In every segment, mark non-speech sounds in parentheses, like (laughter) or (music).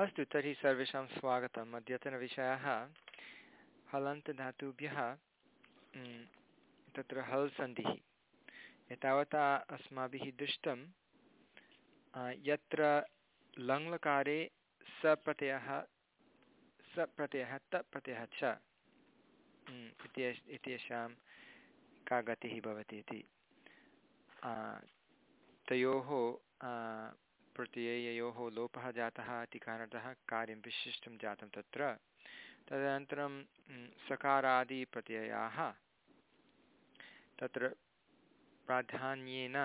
अस्तु, तर्हि सर्वेषां स्वागतम्। अद्यतनविषयः हलन्तधातुभ्यः तत्र हल् सन्धिः। एतावता अस्माभिः दृष्टं यत्र लङ्लकारे सप्रत्ययः सप्रत्ययः, तप्रत्ययः च इत्येषां का गतिः भवति इति। तयोः प्रत्यययोः लोपः जातः इति कारणतः कार्यं विशिष्टं जातं तत्र। तदनन्तरं सकारादिप्रत्ययाः। तत्र प्राधान्येन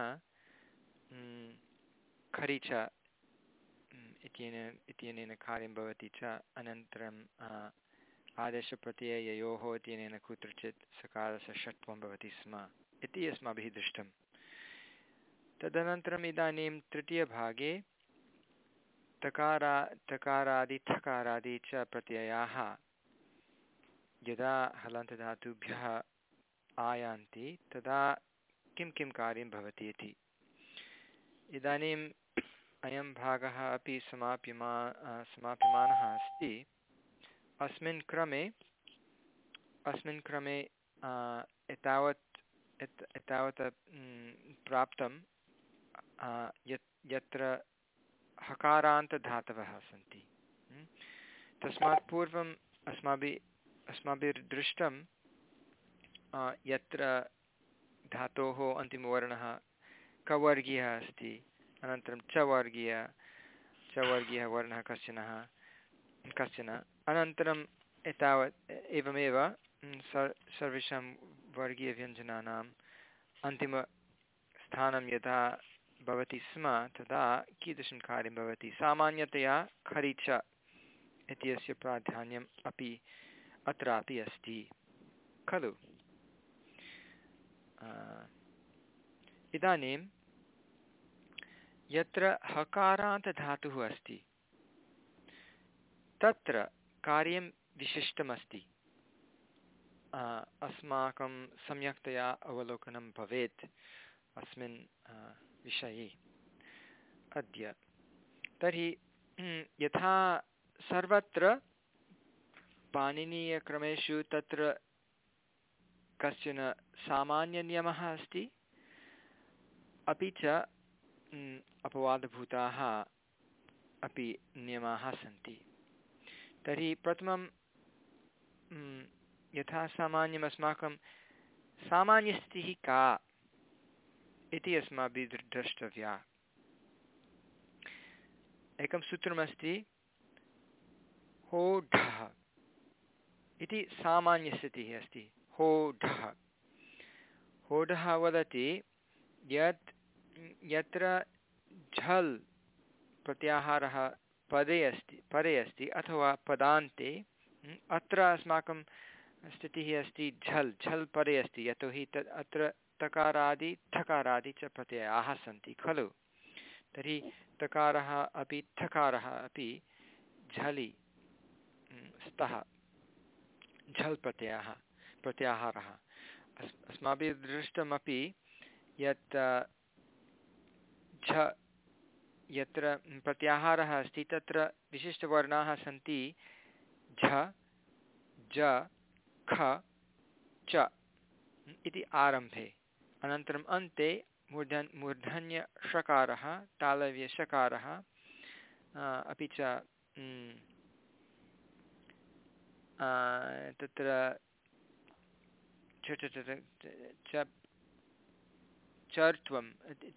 खरि च इत्यनेन इत्यनेन कार्यं भवति च। अनन्तरम् आदेशप्रत्यययोः इत्यनेन कुत्रचित् सकारस्य भवति स्म। इति अस्माभिः दृष्टम्। तदनन्तरम् इदानीं तृतीयभागे तकारा, तकारादि, थकारादि च प्रत्ययाः। यदा हलन्तधातुभ्यः आयान्ति, तदा किं किं कार्यं भवति इति। इदानीम् अयं भागः अपि समाप्यमा समाप्यमानः अस्ति। अस्मिन् क्रमे अस्मिन् क्रमे एतावत् एतावत् प्राप्तं यत्, यत्र हकारान्तधातवः सन्ति तस्मात् पूर्वम् अस्माभिः अस्माभिर्दृष्टं यत्र धातोः अन्तिमवर्णः कवर्गीयः अस्ति, अनन्तरं च वर्गीय, च वर्गीयः वर्णः कश्चन कश्चन, अनन्तरम् एतावत् एवमेव सर्वेषां वर्गीयव्यञ्जनानाम् अन्तिमस्थानं यदा भवति स्म, तदा कीदृशं कार्यं भवति? सामान्यतया खरिच इत्यस्य प्राधान्यम् अपि अत्रापि अस्ति। खलु? इदानीं यत्र हकारान्तधातुः अस्ति, तत्र कार्यं विशिष्टमस्ति। अस्माकं सम्यक्तया अवलोकनं भवेत्। अस्मिन् विषये अद्य। तर्हि, (clears throat) यथा सर्वत्र पाणिनीयक्रमेषु तत्र कश्चन सामान्यनियमः अस्ति, अपि च अपवादभूताः अपि नियमाः सन्ति। तर्हि प्रथमं यथा सामान्यस्थितिः का? इति अस्माभिः द्रष्टव्या एकं सूत्रमस्ति होढः। इति सामान्यस्थितिः अस्ति, होढः। होढः वदति, यत् यत्र झल् प्रत्याहारः पदे अस्ति परे अस्ति अथवा पदान्ते, अत्र अस्माकं स्थितिः अस्ति झल्। झल् परे अस्ति, यतोहि तत् अत्र तकारादि थकारादि च प्रत्ययाः सन्ति, खलु? तर्हि तकारः अपि थकारः अपि झलि स्तः, झल् प्रत्ययः, प्रत्याहारः। अस्, अस्माभिः दृष्टमपि यत् झ, यत्र प्रत्याहारः अस्ति, तत्र विशिष्टवर्णाः सन्ति, झ, ज, ख, च इति आरम्भे। अनन्तरम् अन्ते मूर्धन्, मूर्धन्यषकारः, तालव्यषकारः अपि च तत्र चर्त्वं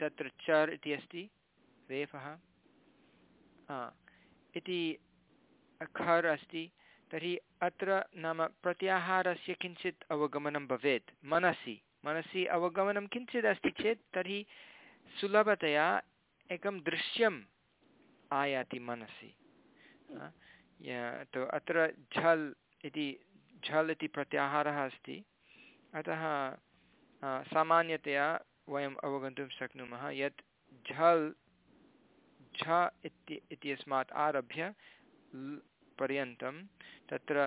तत्र चर् इति अस्ति रेफः इति खर् अस्ति, तर्हि अत्र नाम प्रत्याहारस्य किञ्चित् अवगमनं भवेत्, मनसि। मनसि अवगमनं किञ्चित् अस्ति चेत् तर्हि सुलभतया एकं दृश्यम् आयाति मनसि। तो अत्र झल् इति झल् इति प्रत्याहारः अस्ति। अतः सामान्यतया वयम् अवगन्तुं शक्नुमः यत् झल्, झ इति, इत्यस्मात् आरभ्य पर्यन्तं तत्र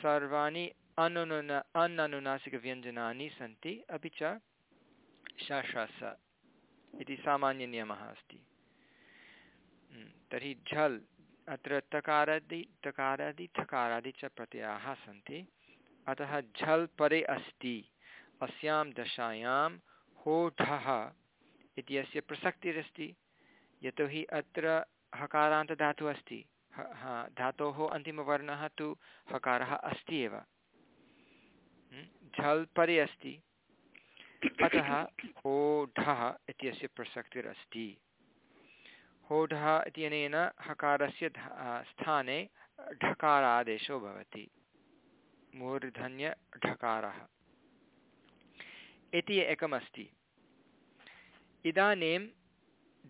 सर्वाणि अनुनुन अननुनासिकव्यञ्जनानि सन्ति अपि च शश इति सामान्यनियमः अस्ति तर्हि झल् अत्र तकारादि तकारादि ठकारादि च प्रत्ययाः सन्ति अतः झल् परे अस्ति अस्यां दशायां होढः इत्यस्य प्रसक्तिरस्ति यतोहि अत्र हकारान्तधातुः अस्ति हा धातोः अन्तिमवर्णः तु हकारः अस्ति एव झल् परे अस्ति। अतः होढः इत्यस्य प्रसक्तिरस्ति। होढः इत्यनेन हकारस्य स्थाने ढकारादेशो भवति। मूर्धन्यढकारः इति एकमस्ति। इदानीं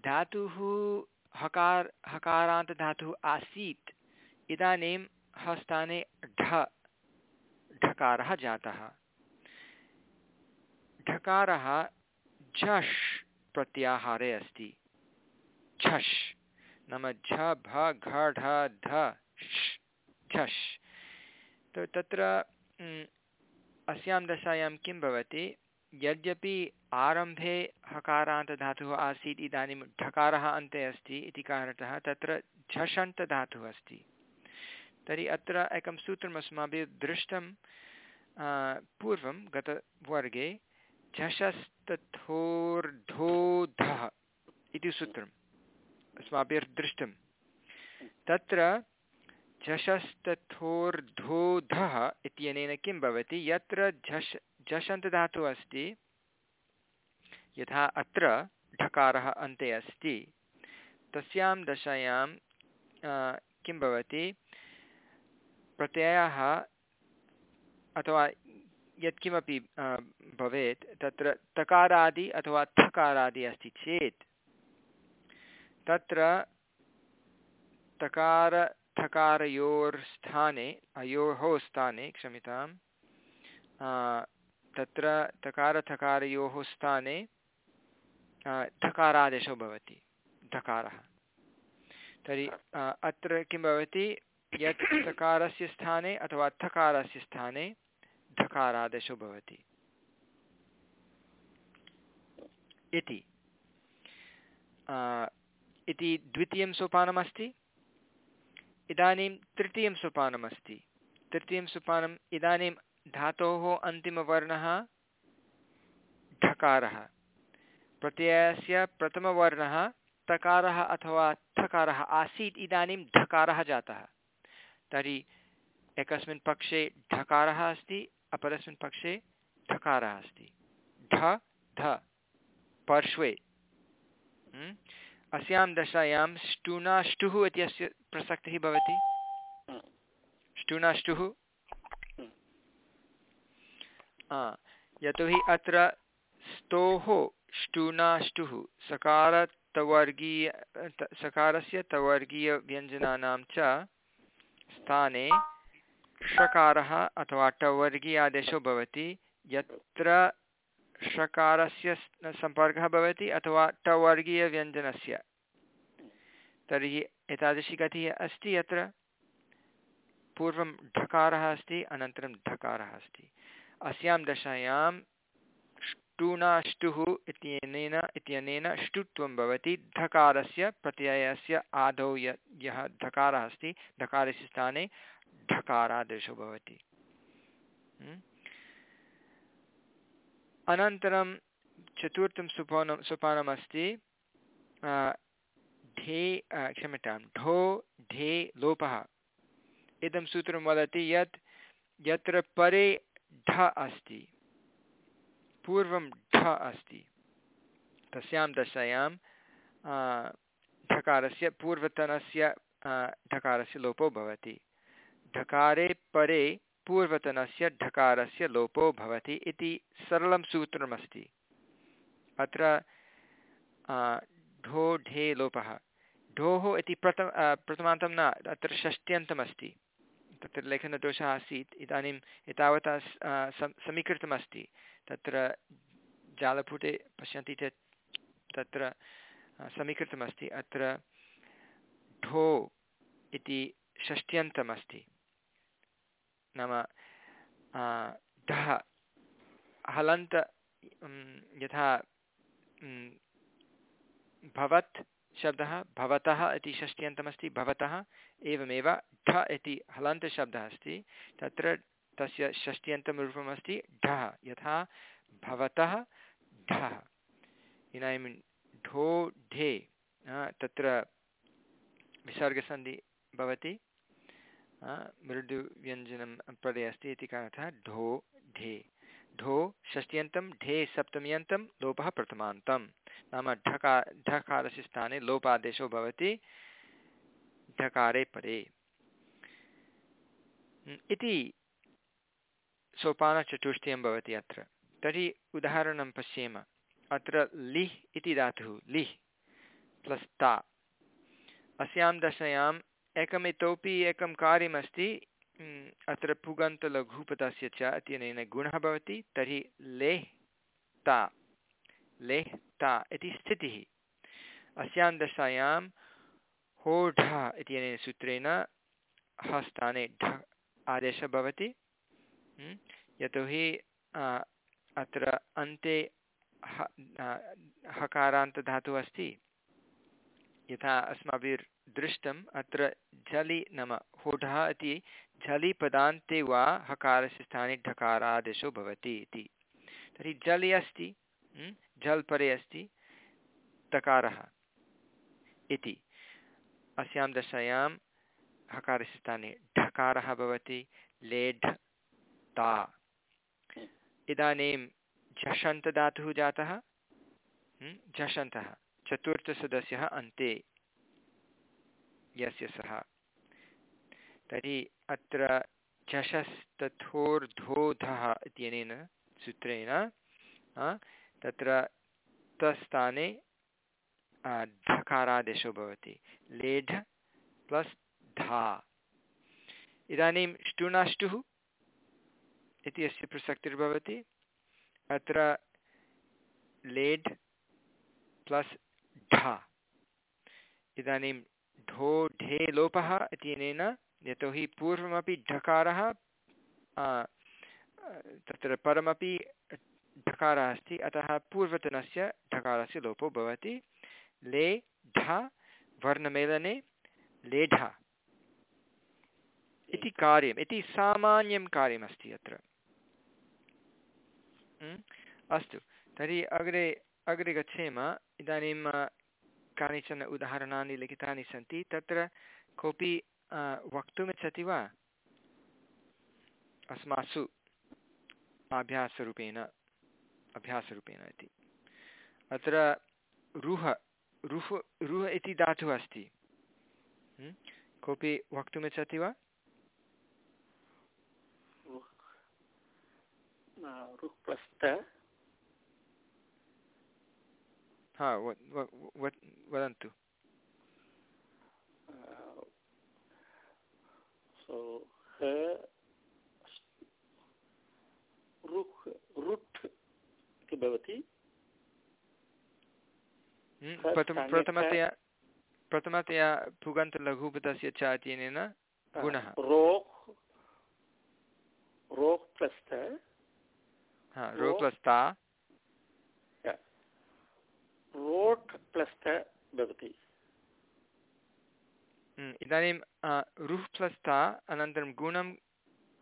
धातुः हकार हकारान्तधातुः आसीत्। इदानीं हस्ताने ढ ढकारः जातः। ढकारः झष् प्रत्याहारे अस्ति। झष्। नाम झ, भ, घ, ढ, ध झष्। तत्र अस्यां दशायां किं भवति? यद्यपि आरम्भे हकारान्तधातुः आसीत्, इदानीं ढकारः अन्ते अस्ति इति कारणतः तत्र झषन्तधातुः अस्ति। तर्हि अत्र एकं सूत्रम् अस्माभिः दृष्टं पूर्वं गतवर्गे झषस्तथोर्धोधः इति सूत्रम् अस्माभिर्दृष्टं तत्र झषस्तथोर्धोधः इत्यनेन किं भवति? यत्र झष्, झषन्तधातुः अस्ति, यथा अत्र ढकारः अन्ते अस्ति, तस्यां दशायां किं भवति? प्रत्ययः अथवा यत्किमपि भवेत्, तत्र तकारादि अथवा थकारादि अस्ति चेत्, तत्र तकार, थकारयोर्स्थाने अयोः स्थाने क्षम्यतां तत्र तकारथकारयोः स्थाने धकारादेशो भवति, धकारः। तर्हि अत्र किं भवति? यत् तकारस्य स्थाने अथवा थकारस्य स्थाने धकारादेशो भवति। इति। इति द्वितीयं सोपानमस्ति। इदानीं तृतीयं सोपानमस्ति। तृतीयं सोपानम् इदानीं धातोः अन्तिमवर्णः ढकारः प्रत्ययस्य प्रथमवर्णः तकारः अथवा थकारः आसीत् इदानीं ढकारः जातः। तर्हि एकस्मिन् पक्षे ढकारः अस्ति, अपरस्मिन् पक्षे ढकारः अस्ति। ढ ध पार्श्वे। हम्म? अस्यां दशायां स्टुनाष्टुः इत्यस्य प्रसक्तिः भवति। स्टुनाष्टुः यतोहि अत्र स्तोः ष्टुनाष्टुः, सकारतवर्गीय सकारस्य तवर्गीयव्यञ्जनानां च स्थाने षकारः अथवा टवर्गीयादेशो भवति, यत्र षकारस्य सम्पर्कः भवति अथवा टवर्गीयव्यञ्जनस्य। तर्हि एतादृशी गतिः अस्ति अत्र पूर्वं ढकारः अस्ति, अनन्तरं ढकारः अस्ति। अस्यां दशायां ष्टुनाष्टुः इत्यनेन इत्यनेन ष्टुत्वं भवति। धकारस्य प्रत्ययस्य आदौ य, यः धकारः अस्ति, धकारस्य स्थाने ढकारादेशो भवति। अनन्तरं चतुर्थं सोपानं, सोपानमस्ति ढे क्षम्यतां, ढो, ढे, लोपः। इदं सूत्रं वदति यत्, यत्र परे ढ अस्ति। पूर्वं ढ अस्ति। तस्यां दशायां ढकारस्य, पूर्वतनस्य ढकारस्य लोपो भवति। ढकारे परे पूर्वतनस्य ढकारस्य लोपो भवति इति सरलं सूत्रमस्ति। अत्र ढो, ढे, लोपः। ढोः इति प्रथम प्रथमान्तं न, अत्र षष्ट्यन्तमस्ति। तत्र लेखनदोषः आसीत् इदानीम् एतावता समीकृतमस्ति। तत्र जालपुटे पश्यन्ति चेत् तत्र समीकृतमस्ति। अत्र ढो इति षष्ट्यन्तमस्ति। नाम ढः, हलन्त यथा भवत् शब्दः भवतः इति षष्ट्यन्तमस्ति, भवतः एवमेव ढ इति हलन्तशब्दः अस्ति। तत्र तस्य षष्ट्यन्तं रूपमस्ति ढः, यथा भवतः ढः। इदानीं ढो, ढे तत्र विसर्गसन्धि भवति मृदुव्यञ्जनं पदे अस्ति इति कारणतः ढो, ढे। ढो षष्ट्यन्तं, ढे सप्तम्यन्तं, लोपः प्रथमान्तं। नाम ढका, ढकारस्य स्थाने लोपादेशो भवति, ढकारे परे। इति सोपानचतुष्टयं भवति अत्र। तर्हि उदाहरणं पश्येम। अत्र लिह् इति धातुः, लिह् प्लस् ता। अस्यां दशायाम् एकम् इतोपि एकं कार्यमस्ति अत्र पुगन्तलघुपदस्य च इत्यनेन गुणः भवति, तर्हि लेह् ता लेह् ता इति स्थितिः। अस्यां दशायां होढ इत्यनेन सूत्रेण हस्ताने ढ आदेशः भवति। यतोहि अत्र अन्ते हकारान्तधातुः अस्ति। यथा अस्माभिर्दृष्टम् अत्र झलि नाम, होढः इति झलि पदान्ते वा हकारस्य स्थाने ढकारादेशो भवति इति। तर्हि जलि अस्ति झल् परे अस्ति, तकारः इति। अस्यां दशायां हकारस्य स्थाने ढकारः भवति, लेढ् ता। इदानीं झषन्तदातुः जातः झषन्तः। चतुर्थसदस्यः अन्ते। यस्य सः। तर्हि अत्र झषस्तथोर्धोधः इत्यनेन सूत्रेण तत्र तस्थाने धकारादेशो भवति। लेढ प्लस् धा। इदानीं ष्टुनाष्टुः इति अस्य प्रसक्तिर्भवति। अत्र लेड् प्लस् ढा इदानीं ढो ढे लोपः इत्यनेन यतोहि पूर्वमपि ढकारः तत्र परमपि ढकारः अस्ति, अतः पूर्वतनस्य ढकारस्य लोपो भवति। ले, ढ, वर्णमेलने लेढ इति कार्यम्, इति सामान्यं कार्यमस्ति अत्र। अस्तु, तर्हि अग्रे अग्रे गच्छेम। इदानीं कानिचन उदाहरणानि लिखितानि सन्ति। तत्र कोऽपि वक्तुमिच्छति वा? अस्मासु अभ्यासरूपेण अभ्यासरूपेण इति। अत्र रुह रुह रुह इति धातुः अस्ति। कोऽपि वक्तुमिच्छति वा? हा वदन्तु. भवति। प्रथमतया प्रथमतया पुगन्तलघुपतस्य च इत्यनेन गुणः। रोक् रोक् प्लस् रो प्लस् ता रोट् प्लस् भवति इदानीं रुः प्लस्ता अनन्तरं गुणं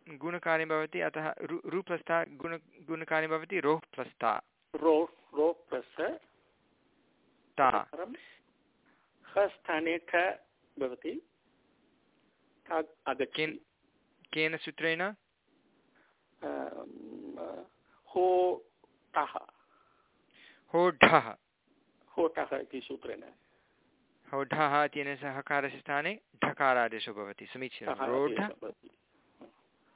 गुणकार्यं भवति अतः रु प्लस् गुण गुणकार्यं भवति रोः प्लस् ता रो रो प्लस् स्थाने ठ भवति केन सूत्रेण होटः होढः होटः इति सूत्रेण। होढः इत्यनेन सह हकारस्य स्थाने ढकारादेशो भवति। समीचीनं रोढ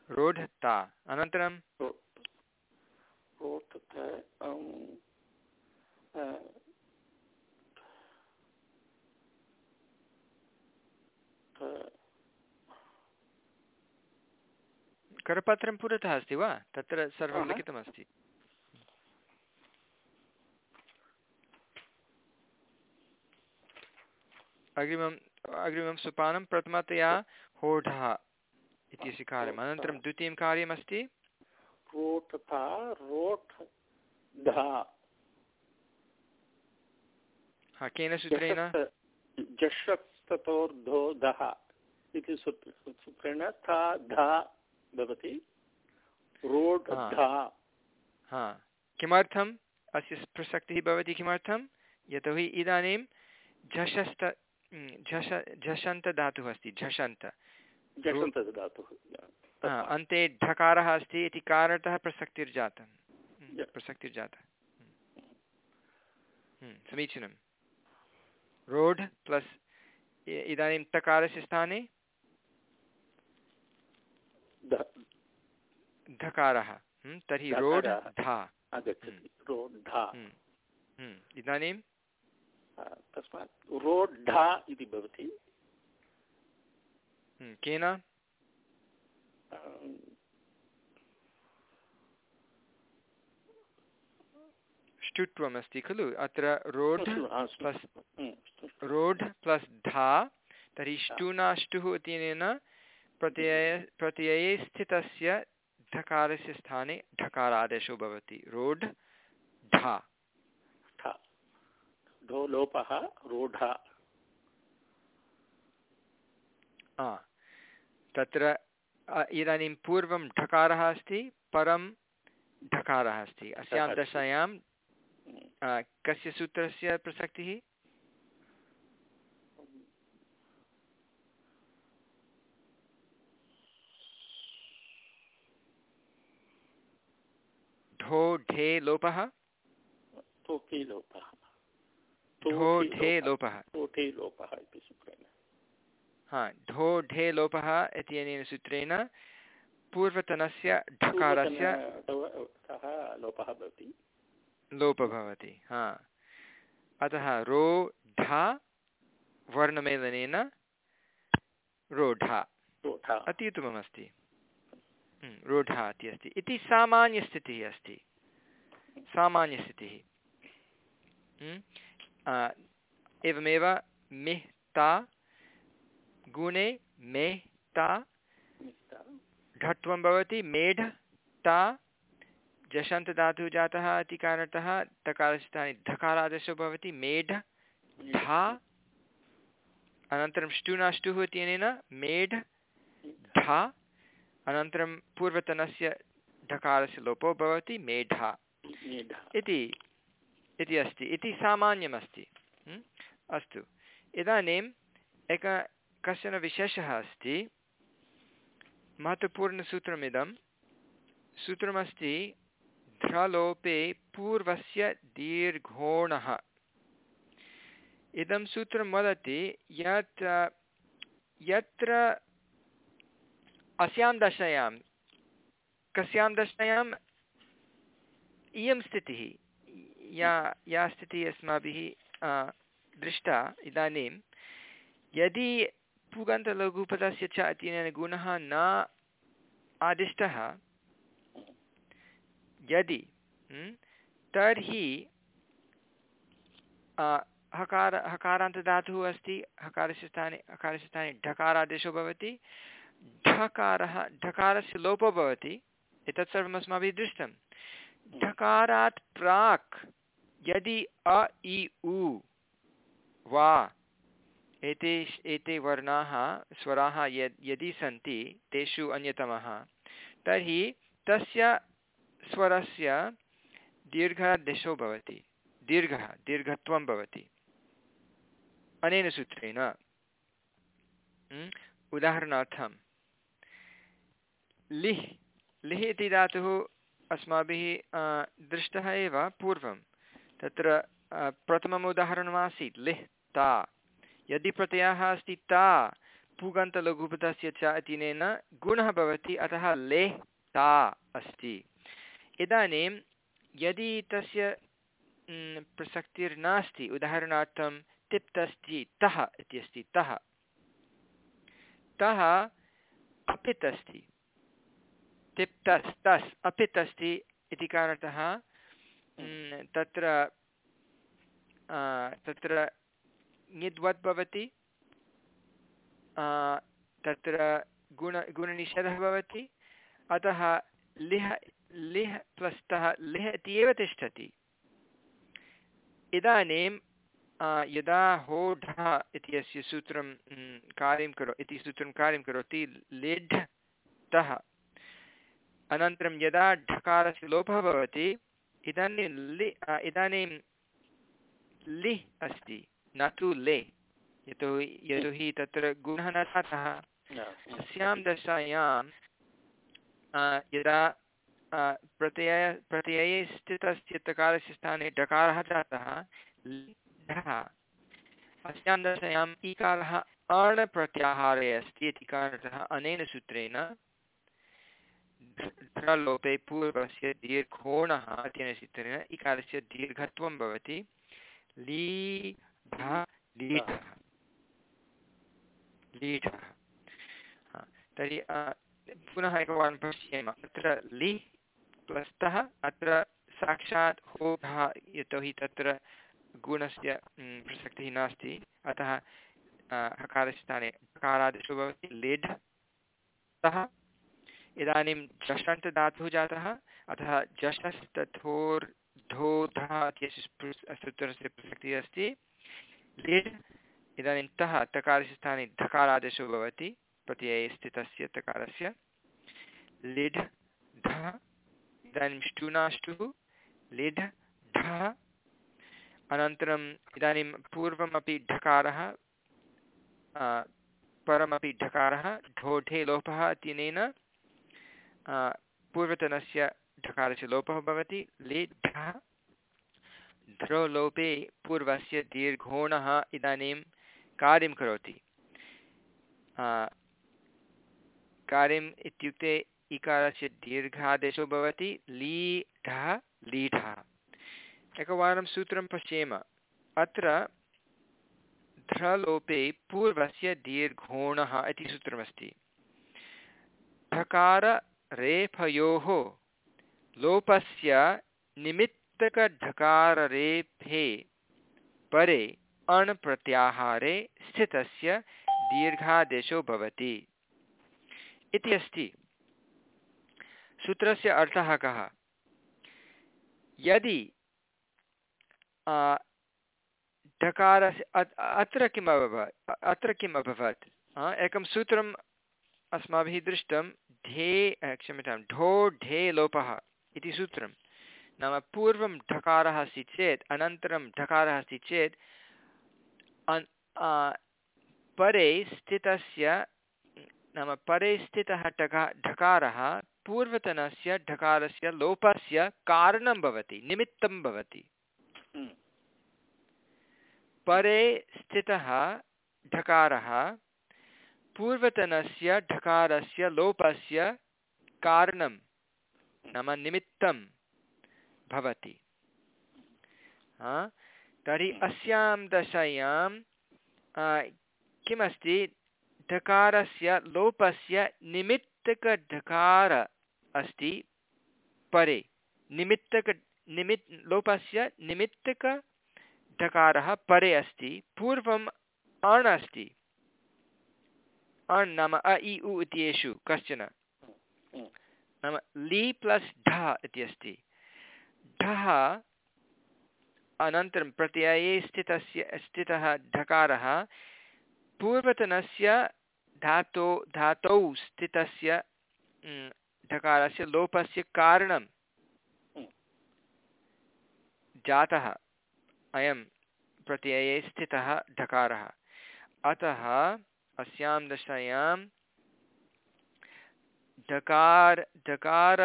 रोढता अनन्तरं करपत्रं पुरतः अस्ति वा? तत्र सर्वं लिखितमस्ति। अग्रिमम् अग्रिमं सोपानं प्रथमतया होढः इत्यस्य कार्यम् अनन्तरं द्वितीयं कार्यमस्ति? हा केन सूत्रेण? जषस्ततोर्धो दः इति सूत्रेण था धा भवति। रोड् हा। किमर्थम्? अस्य प्रसक्तिः भवति किमर्थं यतोहि इदानीं झषस्त झष झषन्तधातुः अस्ति झषन्त अन्ते ढकारः अस्ति इति कारणतः प्रसक्तिर्जातं य- प्रसक्तिर्जाता। उम्, समीचीनं रोड् प्लस् इदानीं तकारस्य स्थाने? धकारः तर्हि रोड् धा। इदानीं तस्मात् रोड् ढा इति भवति। केन? अम्, ष्टुत्वमस्ति खलु? अत्र रोड् प्लस् हम्म, रोड् प्लस् धा तर्हि ष्टुनाष्टुः इत्यनेन प्रत्यय प्रत्यये स्थितस्य ढकारस्य स्थाने ढकारादेशो भवति। रोड् ढा ढो लोपः रोढा। तत्र इदानीं पूर्वं ढकारः अस्ति परं ढकारः अस्ति। अस्यां दशायां कस्य सूत्रस्य प्रसक्तिः? ढो ढे लोपः? लोपः। ढो ढे लोपः। तोटे लोपः इति सूत्रेण। हा ढो ढे लोपः इत्यनेन सूत्रेण पूर्वतनस्य ढकारस्य लोपः भवति। लोपः भवति हा। अतः रो ढा वर्णमेलनेन रोढा रोढा अति उत्तममस्ति। हम्म, रोढा इति अस्ति। इति सामान्यस्थितिः अस्ति। सामान्यस्थितिः। हम्म, एवमेव मिह्ता गुणे मेह्ता घट्वं भवति मेढ ता जषन्तधातुः जातः इति कारणतः तकारस्य स्थाने धकारादेशो भवति मेढ धा अनन्तरं ष्टुनाष्टुः इत्यनेन मेढ धा अनन्तरं पूर्वतनस्य ढकारस्य लोपो भवति मेढा। इति इति अस्ति। इति सामान्यमस्ति? अस्तु। इदानीम् एक कश्चन विशेषः अस्ति। महत्त्वपूर्णसूत्रमिदं। सूत्रमस्ति, ध्रलोपे पूर्वस्य दीर्घोणः। इदं सूत्रं वदति, यत्, यत्र अस्यां दशायां, कस्यां दशायाम् इयं स्थितिः। या या स्थितिः अस्माभिः दृष्टा इदानीं यदि पुगन्तलघुपदस्य च इत्यनेन गुणः न आदिष्टः यदि म्, तर्हि हकार हकारान्तधातुः अस्ति हकारस्य स्थाने हकारस्य स्थाने ढकारादेशो भवति ढकारः ढकारस्य लोपो भवति एतत् सर्वम् अस्माभिः दृष्टं। ढकारात् प्राक् यदि अ, इ, उ, वा, एते एते वर्णाः, स्वराः यद्, यदि सन्ति, तेषु अन्यतमः, तर्हि तस्य स्वरस्य दीर्घादेशो भवति, दीर्घः, दीर्घत्वं भवति, अनेन सूत्रेण। उदाहरणार्थं लिह् लिह् इति धातुः अस्माभिः दृष्टः एव पूर्वं तत्र प्रथमम् उदाहरणमासीत् लिह्, ता। यदि प्रत्ययः अस्ति ता पुगन्तलघुपथस्य च इत्यनेन गुणः भवति, अतः लेह्, ता अस्ति। इदानीं, यदि तस्य प्रसक्तिर्नास्ति उदाहरणार्थं तिप् अस्ति तः इत्यस्ति तः तः अपित् अस्ति तिप् तस् तस् अपित् अस्ति इति कारणतः तत्र आ, तत्र ङिद्वत् भवति तत्र गुण गुणनिषेधः भवति अतः लिह लिह् प्लस्तः लिह् इति एव तिष्ठति इदानीं यदा होढः इत्यस्य सूत्रं कार्यं करो इति सूत्रं कार्यं करोति लिढ् तः अनन्तरं यदा ढकारस्य लोपः भवति इदानीं लि इदानीं लि अस्ति, न तु ले। यतोहि यतोहि तत्र गुणः न जातः तस्यां दशायां यदा प्रत्यय, प्रत्यये स्थितस्य तकारस्य स्थाने डकारः जातः अस्यां दशायाम् ईकारः अणप्रत्याहारे अस्ति इति कारणतः अनेन सूत्रेण ध्रलोपे पूर्वस्य दीर्घोणः इत्यनेन सूत्रेण इकारस्य दीर्घत्वं भवति लीढः तर्हि पुनः एकवारं पश्येम, अत्र लि प्लस्तः अत्र साक्षात् होघः यतोहि तत्र गुणस्य प्रसक्तिः नास्ति। अतः हकारस्य स्थाने हकारादिषु भवति, लिढ् इदानीं जषन्तधातुः जातः, अतः जषस्तथोर्धोधः इत्यस्य सूत्रस्य प्रसक्तिः अस्ति। लिढ् इदानीं तः तकारस्य स्थाने धकारादेशो भवति, प्रत्यये स्थितस्य तकारस्य। लिढ् ढः इदानीं ष्टुनाष्टुः। लिढ् ढः अनन्तरम् इदानीं पूर्वमपि ढकारः परमपि ढकारः, ढोढे लोपः इत्यनेन पूर्वतनस्य ढकारस्य लोपः भवति। लिढः ध्रोलोपे पूर्वस्य दीर्घोणः इदानीं कार्यं करोति। कार्यम् इत्युक्ते इकारस्य दीर्घादेशो भवति। लीढः लीढः एकवारं सूत्रं पश्येम। अत्र ध्रलोपे पूर्वस्य दीर्घोणः इति सूत्रमस्ति। ढकाररेफयोः लोपस्य निमित्तकढकाररेफे परे अण् प्रत्याहारे स्थितस्य दीर्घादेशो भवति। इति अस्ति। सूत्रस्य अर्थः कः? यदि ढकारस्य अत्र किम् अभवत् अत्र किम् अभवत् एकं सूत्रम् अस्माभिः दृष्टं ढे क्षम्यतां ढो ढे लोपः इति सूत्रं नाम पूर्वं ढकारः अस्ति चेत् अनन्तरं ढकारः अस्ति चेत् परे स्थितस्य नाम परे स्थितः टका ढकारः पूर्वतनस्य ढकारस्य लोपस्य कारणं भवति निमित्तं भवति हम्म। परे स्थितः ढकारः पूर्वतनस्य ढकारस्य लोपस्य कारणं नाम निमित्तं भवति। तर्हि हम्म। अस्यां दशायां किमस्ति? ढकारस्य लोपस्य निमित्तकढकार अस्ति परे। निमित्तक निमित् लोपस्य निमित्तकढकारः परे अस्ति पूर्वम् अण् अस्ति। अण् नाम अ इ उ इत्येषु कश्चन नाम लि प्लस् ढ इति अस्ति ढः अनन्तरं प्रत्यये स्थितस्य स्थितः ढकारः पूर्वतनस्य धातो धातौ स्थितस्य ढकारस्य लोपस्य कारणं जातः अयं प्रत्यये स्थितः ढकारः अतः अस्यां दशायां ढकार ढकार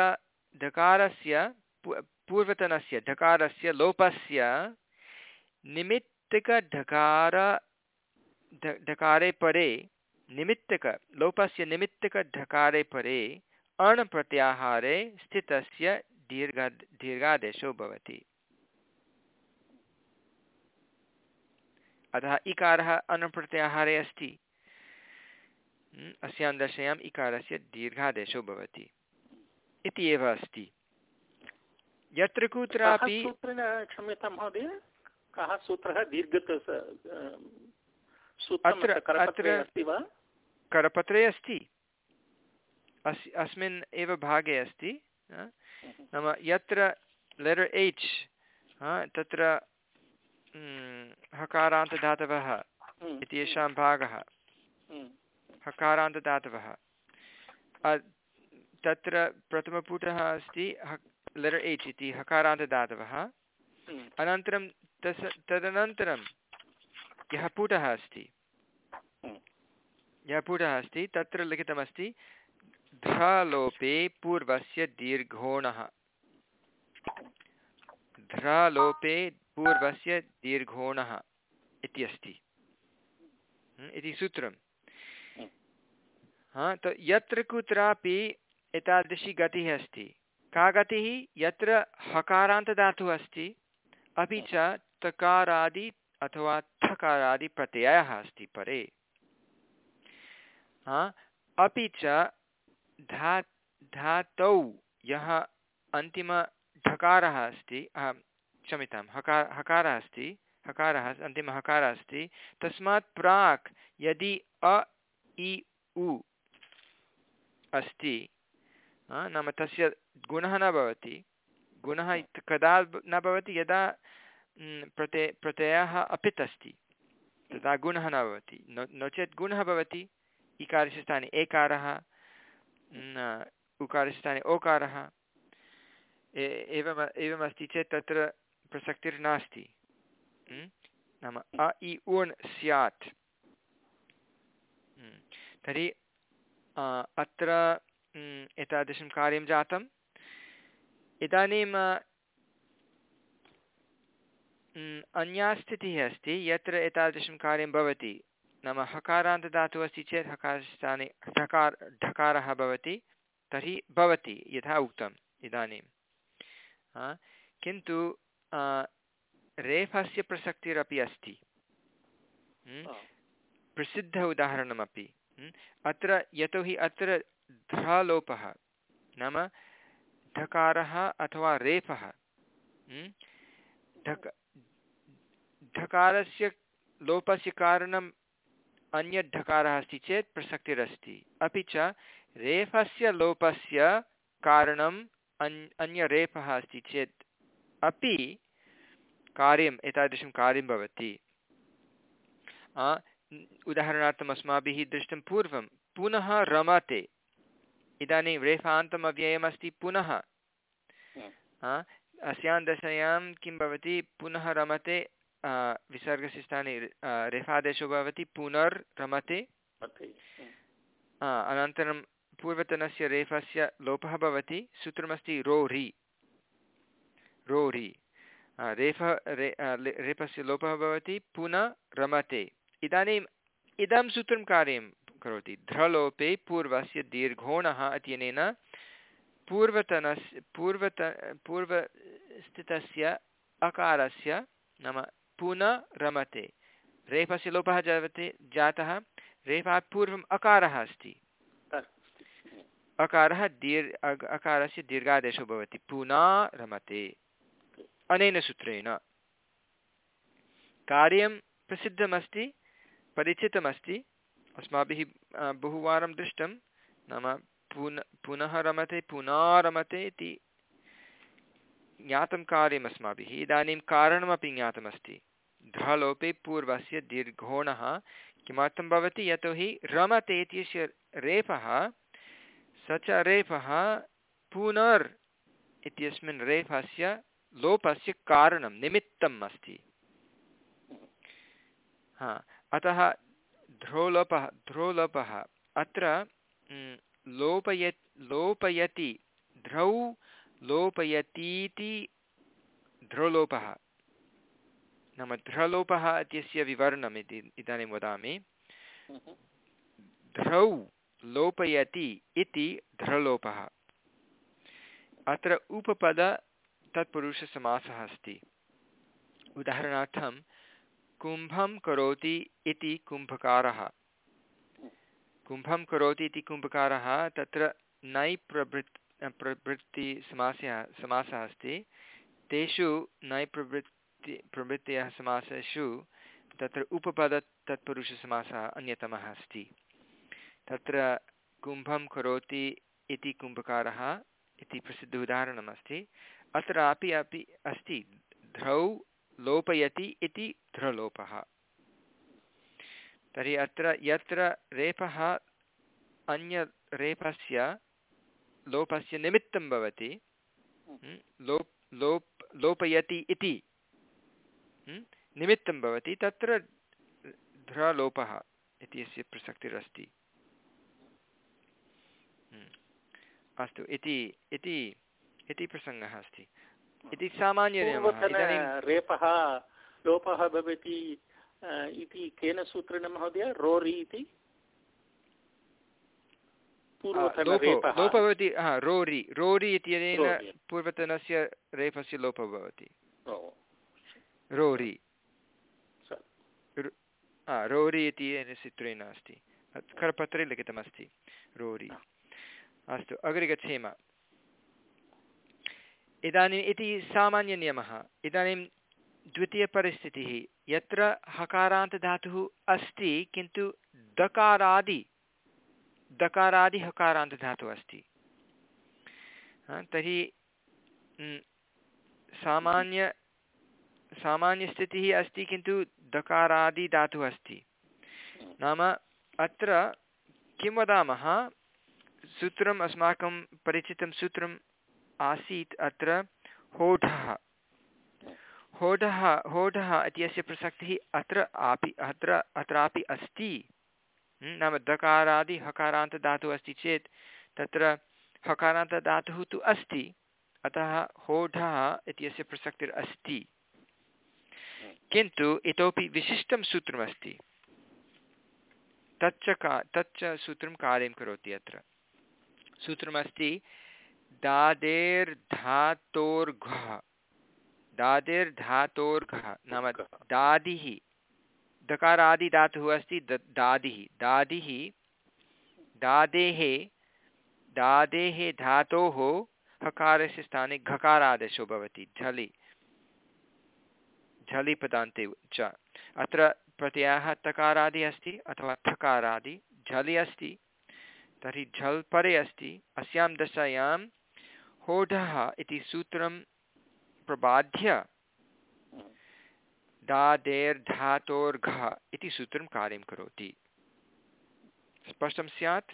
ढकारस्य पूर्वतनस्य ढकारस्य लोपस्य निमित्तकढकार ढकारे परे निमित्तक लोपस्य निमित्तकढकारे परे अण् प्रत्याहारे स्थितस्य दीर्घ दीर्घादेशो भवति अतः इकारः अण् प्रत्याहारे अस्ति अस्यां दशायाम् इकारस्य दीर्घादेशो भवति। इति एव अस्ति। यत्र कुत्रापि क्षम्यतां महोदय? कः सूत्रः दीर्घत अत्र अत्र करपत्रे अस्ति अस् अस्मिन् एव भागे अस्ति नाम यत्र लेटर् एच् तत्र हकारान्तदातवः हम्म, इत्येषां भागः। हम्म, हकारान्तदातवः। अ- तत्र प्रथमपुटः अस्ति हक् लेटर् एच् इति हकारान्तदातवः। हम्म, अनन्तरं तस् तदनन्तरं यः पुटः अस्ति हम्म। यः पुटः अस्ति तत्र लिखितमस्ति ध्रलोपे पूर्वस्य दीर्घोणः। ध्रलोपे पूर्वस्य दीर्घोणः इति अस्ति। हम्म, इति सूत्रं हा तो यत्र कुत्रापि एतादृशी गतिः अस्ति। का गतिः? यत्र हकारान्तधातुः अस्ति, अपि च तकारादि अथवा थकारादिप्रत्ययः अस्ति परे। हा, अपि च धा, धातौ यः अन्तिमढकारः अस्ति क्षम्यतां हकार हकारः अस्ति, हकारः, अन्तिमः हकारः अस्ति, तस्मात् प्राक् यदि अ, इ, उ अस्ति नाम तस्य गुणः न भवति। गुणः कदा न भवति? यदा प्रत्यय प्रत्ययः अपित् अस्ति तदा गुणः न भवति। नो नो चेत् गुणः भवति, इकारस्य स्थाने एकारः उकारस्य स्थाने ओकारः एवम्, एवमस्ति चेत् तत्र प्रसक्तिर्नास्ति। नाम अ, इ उण् स्यात्। तर्हि अत्र एतादृशं कार्यं जातम्। इदानीं अन्या स्थितिः अस्ति यत्र एतादृशं कार्यं भवति। नाम हकारान्तदातुः अस्ति चेत् हकारस्थाने ढकार ढकारः भवति तर्हि भवति यथा उक्तम् इदानीं किन्तु रेफस्य प्रसक्तिरपि अस्ति। प्रसिद्ध उदाहरणमपि। अत्र यतोहि अत्र ध्रलोपः नाम ढकारः अथवा रेफः म्, ढक ढकारस्य लोपस्य कारणम् अन्यत् ढकारः अस्ति चेत् प्रसक्तिरस्ति। अपि च रेफस्य लोपस्य कारणम् अन् अन्यरेफः अस्ति चेत् अपि कार्यम् एतादृशं कार्यं भवति। उदाहरणार्थम् अस्माभिः दृष्टं पूर्वं पुनः रमते। इदानीं रेफान्तम् अव्ययमस्ति पुनः। आ, अस्यां दशायां किं भवति? पुनः रमते विसर्गस्य स्थाने रेफादेशो भवति पुनर्रमते अनन्तरं पूर्वतनस्य रेफस्य लोपः भवति सूत्रमस्ति रोरि। रोरि। रेफ रे रेफस्य लोपः भवति पुनः रमते। इदानीम् इदं सूत्रं कार्यं करोति। ध्रलोपे पूर्वस्य दीर्घोणः इत्यनेन पूर्वतनस्य पूर्वत पूर्वस्थितस्य अकारस्य नाम पुनः रमते रेफस्य लोपः जायते, जातः। रेफात् पूर्वम् अकारः अस्ति। अकारः दीर् अकारस्य दीर्घादेशो भवति। पुनः रमते अनेन सूत्रेण। कार्यं प्रसिद्धमस्ति। परिचितमस्ति। अस्माभिः बहुवारं दृष्टं नाम पुन, पुनः रमते पुनः रमते इति ज्ञातं कार्यम् अस्माभिः। इदानीं कारणमपि ज्ञातमस्ति। ध्रलोपे पूर्वस्य दीर्घोणः किमर्थं भवति, यतोहि रमते इत्यस्य रेफः, स च रेफः पुनर् इत्यस्मिन् रेफस्य लोपस्य कारणं, निमित्तम् अस्ति। हा अतः ध्रोलोपः ध्रोलोपः। अत्र लोपय लोपयति ध्रौ लोपयतीति ध्रुलोपः। नाम ध्रलोपः इत्यस्य विवरणम् इति इदानीं वदामि। हम्म, ध्रौ लोपयति इति ध्रलोपः। अत्र उपपद तत्पुरुषसमासः अस्ति। उदाहरणार्थं कुम्भं करोति इति कुम्भकारः। कुम्भं करोति इति कुम्भकारः तत्र नै प्रभृत् प्रवृत्तिसमासः समासः अस्ति। तेषु नै प्रवृत्ति प्रवृत्तयः समासेषु तत्र उपपद तत्पुरुषसमासः अन्यतमः अस्ति। तत्र कुम्भं करोति इति कुम्भकारः इति प्रसिद्ध उदाहरणमस्ति। अत्रापि अपि अस्ति। ध्रौ लोपयति इति ध्रलोपः तर्हि अत्र यत्र रेफः अन्यरेफस्य लोपस्य निमित्तं भवति लोप् लोप् लोपयति इति निमित्तं भवति तत्र ध्रलोपः इत्यस्य प्रसक्तिरस्ति। अस्तु इति इति इति प्रसङ्गः अस्ति। इति सामान्यनियमः। इदानीं रेपः लोपः भवति इति केन सूत्रेण महोदय? रोरि इति? लोपः भवति हा रोरि। रोरि इत्यनेन पूर्वतनस्य रेफस्य लोपः भवति। रोरि। रोरि इति सूत्रेण अस्ति करपत्रे लिखितमस्ति। रोरि। अस्तु अग्रे गच्छेम। इदानीम् इति सामान्यनियमः। इदानीं द्वितीयपरिस्थितिः, यत्र हकारान्तधातुः अस्ति, किन्तु दकारादि दकारादि हकारान्तधातुः अस्ति। तर्हि सामान्य, सामान्यस्थितिः अस्ति, किन्तु दकारादिधातुः अस्ति। नाम, अत्र किं वदामः? सूत्रम् अस्माकं परिचितं सूत्रम् आसीत् अत्र होढः। होढः होढः इत्यस्य प्रसक्तिः अत्र अपि अत्र, अत्रापि अस्ति। नाम दकारादि हकारान्तदातुः अस्ति चेत् तत्र हकारान्तदातुः तु अस्ति। अतः होढः इत्यस्य प्रसक्तिरस्ति। किन्तु इतोपि विशिष्टं सूत्रमस्ति। तच्च का, तच्च सूत्रं कार्यं करोति अत्र। सूत्रमस्ति दादेर्धातोर्घः। दादेर्धातोर्घः नाम दादिः। दकारादिधातुः अस्ति द दादिः। दादिः दादेः दादेः धातोः हकारस्य स्थाने घकारादेशो भवति। झलि। झलि पदान्ते च। अत्र प्रत्ययः तकारादि अस्ति अथवा थकारादि। झलि अस्ति तर्हि झल् परे अस्ति। अस्यां दशायां होढः इति सूत्रं प्रबाध्य दादेर्धातोर्घः इति सूत्रं कार्यं करोति। स्पष्टं स्यात्?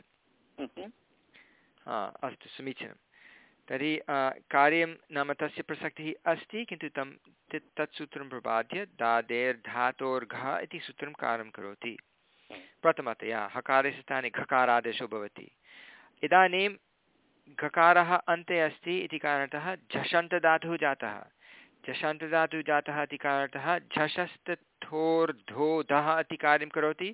हा अस्तु समीचीनं। तर्हि कार्यं नाम तस्य प्रसक्तिः अस्ति किन्तु तं तत् सूत्रं प्रबाद्य दादेर्धातोर्घः इति सूत्रं कार्यं करोति। प्रथमतया हकारस्य स्थाने घकारादेशो भवति। इदानीं घकारः अन्ते अस्ति इति कारणतः झषन्तदातुः जातः। झषन्तदातुः जातः इति कारणतः झषस्तथोर्धोधः इति कार्यं करोति।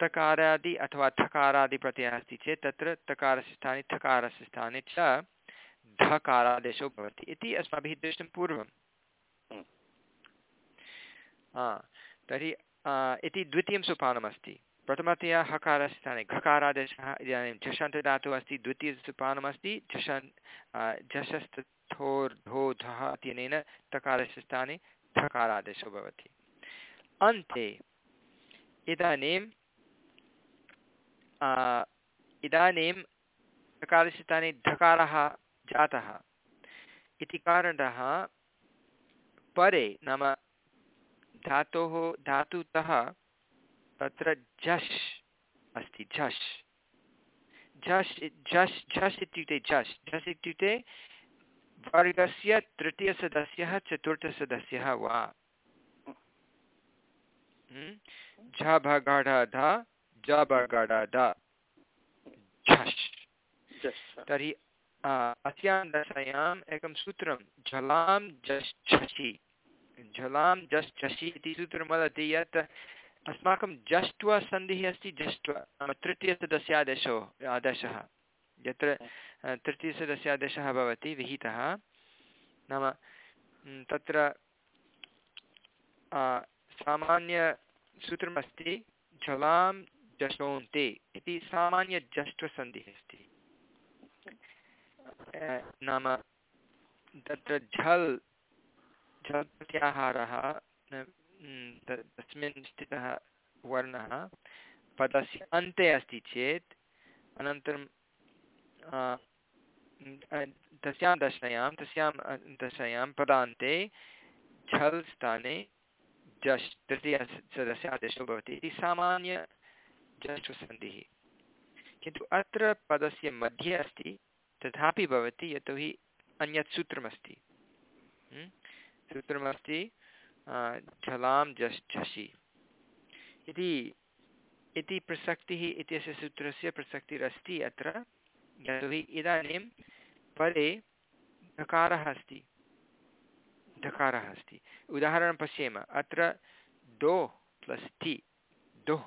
तकारादि अथवा थकारादि प्रत्ययः अस्ति चेत् तत्र तकारस्य स्थाने थकारस्य स्थाने च धकारादेशो भवति इति अस्माभिः दृष्टं पूर्वं तर्हि इति द्वितीयं सोपानमस्ति। प्रथमतया हकारस्य स्थाने घकारादेशः इदानीं झषन्तदातुः अस्ति, द्वितीयसोपानमस्ति झषन् झषस्तथोर्धोधः इत्यनेन तकारस्य स्थाने थकारादेशो भवति। अन्ते, इदानीं इदानीं तकारस्य स्थाने धकारः जातः इति कारणतः परे नाम धातोः, धातुतः तत्र झष् अस्ति झष् झष् झष् झष् इत्युक्ते झष् झष् इत्युक्ते वर्गस्य तृतीयसदस्यः चतुर्थसदस्यः वा? झ भगढ ध ज भगढ ध। झष् तर्हि अस्यां दशायाम् एकं सूत्रं झलां झष् झषि झलां झष् झषि इति सूत्रं वदति यत् अस्माकं जष्ट्व सन्धिः अस्ति जष्ट्व नाम तृतीयसदस्यादेशो आदेशः। यत्र तृतीयसदस्यादेशः भवति विहितः। नाम तत्र सामान्यसूत्रमस्ति झलां जशोन्ते इति सामान्यजष्ट्वसन्धिः अस्ति। नाम तत्र झल् झल् प्रत्याहारः तस्मिन् स्थितः वर्णः। पदस्य अन्ते अस्ति चेत् अनन्तरं तस्यां दशायां तस्यां दशायां पदान्ते झल् स्थाने जश् तृतीयसदस्य आदेशो भवति इति सामान्य जष्टुसन्धिः किन्तु अत्र पदस्य मध्ये अस्ति, तथापि भवति यतोहि अन्यत् सूत्रमस्ति। सूत्रमस्ति झलां जश् झषि इति इति प्रसक्तिः इत्यस्य सूत्रस्य प्रसक्तिरस्ति अत्र, यतोहि इदानीं परे धकारः अस्ति। धकारः अस्ति। उदाहरणं पश्येम। अत्र दो प्लस् टि दोः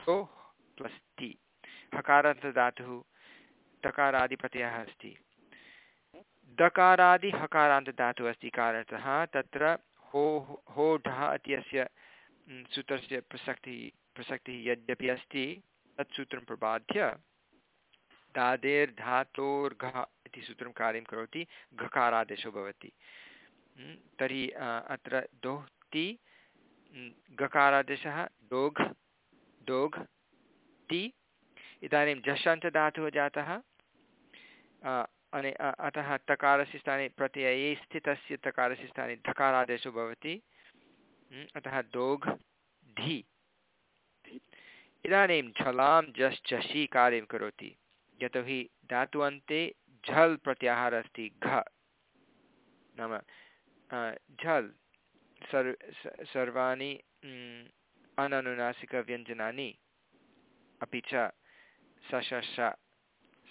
दोः प्लस् टि हकारान्तदातुः टकारादिप्रत्ययः अस्ति। दकारादि हकारान्तदातुः अस्ति कारणतः तत्र हो होढः इत्यस्य सूत्रस्य प्रसक्तिः प्रसक्तिः यद्यपि अस्ति, तत् सूत्रं प्रबाध्य दादेर्धातोर्घः इति सूत्रं कार्यं करोति, घकारादेशो भवति। तर्हि अत्र दोह्ति गकारादेशः दोघ् दोघ्, ति, इदानीं झषन्तदातुः जातः अने अतः तकारस्य स्थाने प्रत्यये स्थितस्य तकारस्य स्थाने धकारादेशो भवति। अतः दोघ्, धि। इदानीं झलां जश् कार्यं करोति। यतोहि धातुवन्ते झल् प्रत्याहारः अस्ति, घ। नाम झल् सर् सर्वाणि अननुनासिकव्यञ्जनानि अपि च सशश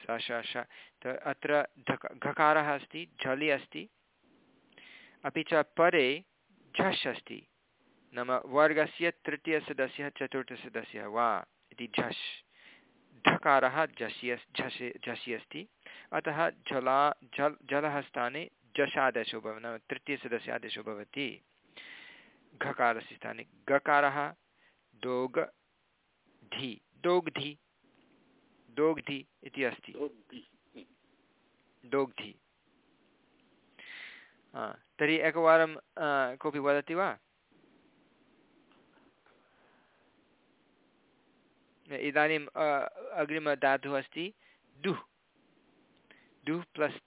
सशश अत्र धक, घकारः अस्ति, झलि अस्ति। अपि च परे झष् अस्ति। नाम वर्गस्य तृतीयसदस्यः चतुर्थसदस्यः वा इति झष् ढकारः झसि झसि झसि अस्ति। अतः जला जल् जलः स्थाने जशादेशो भवति नाम तृतीयसदस्यादेशो भवति। घकारस्य स्थाने गकारः दोग्, धि। दोग्धि दोग्धि इति अस्ति। दोग्धि। तर्हि एकवारं कोऽपि वदति वा? इदानीम् अग्रिमधातुः अस्ति दुः दुः प्लस्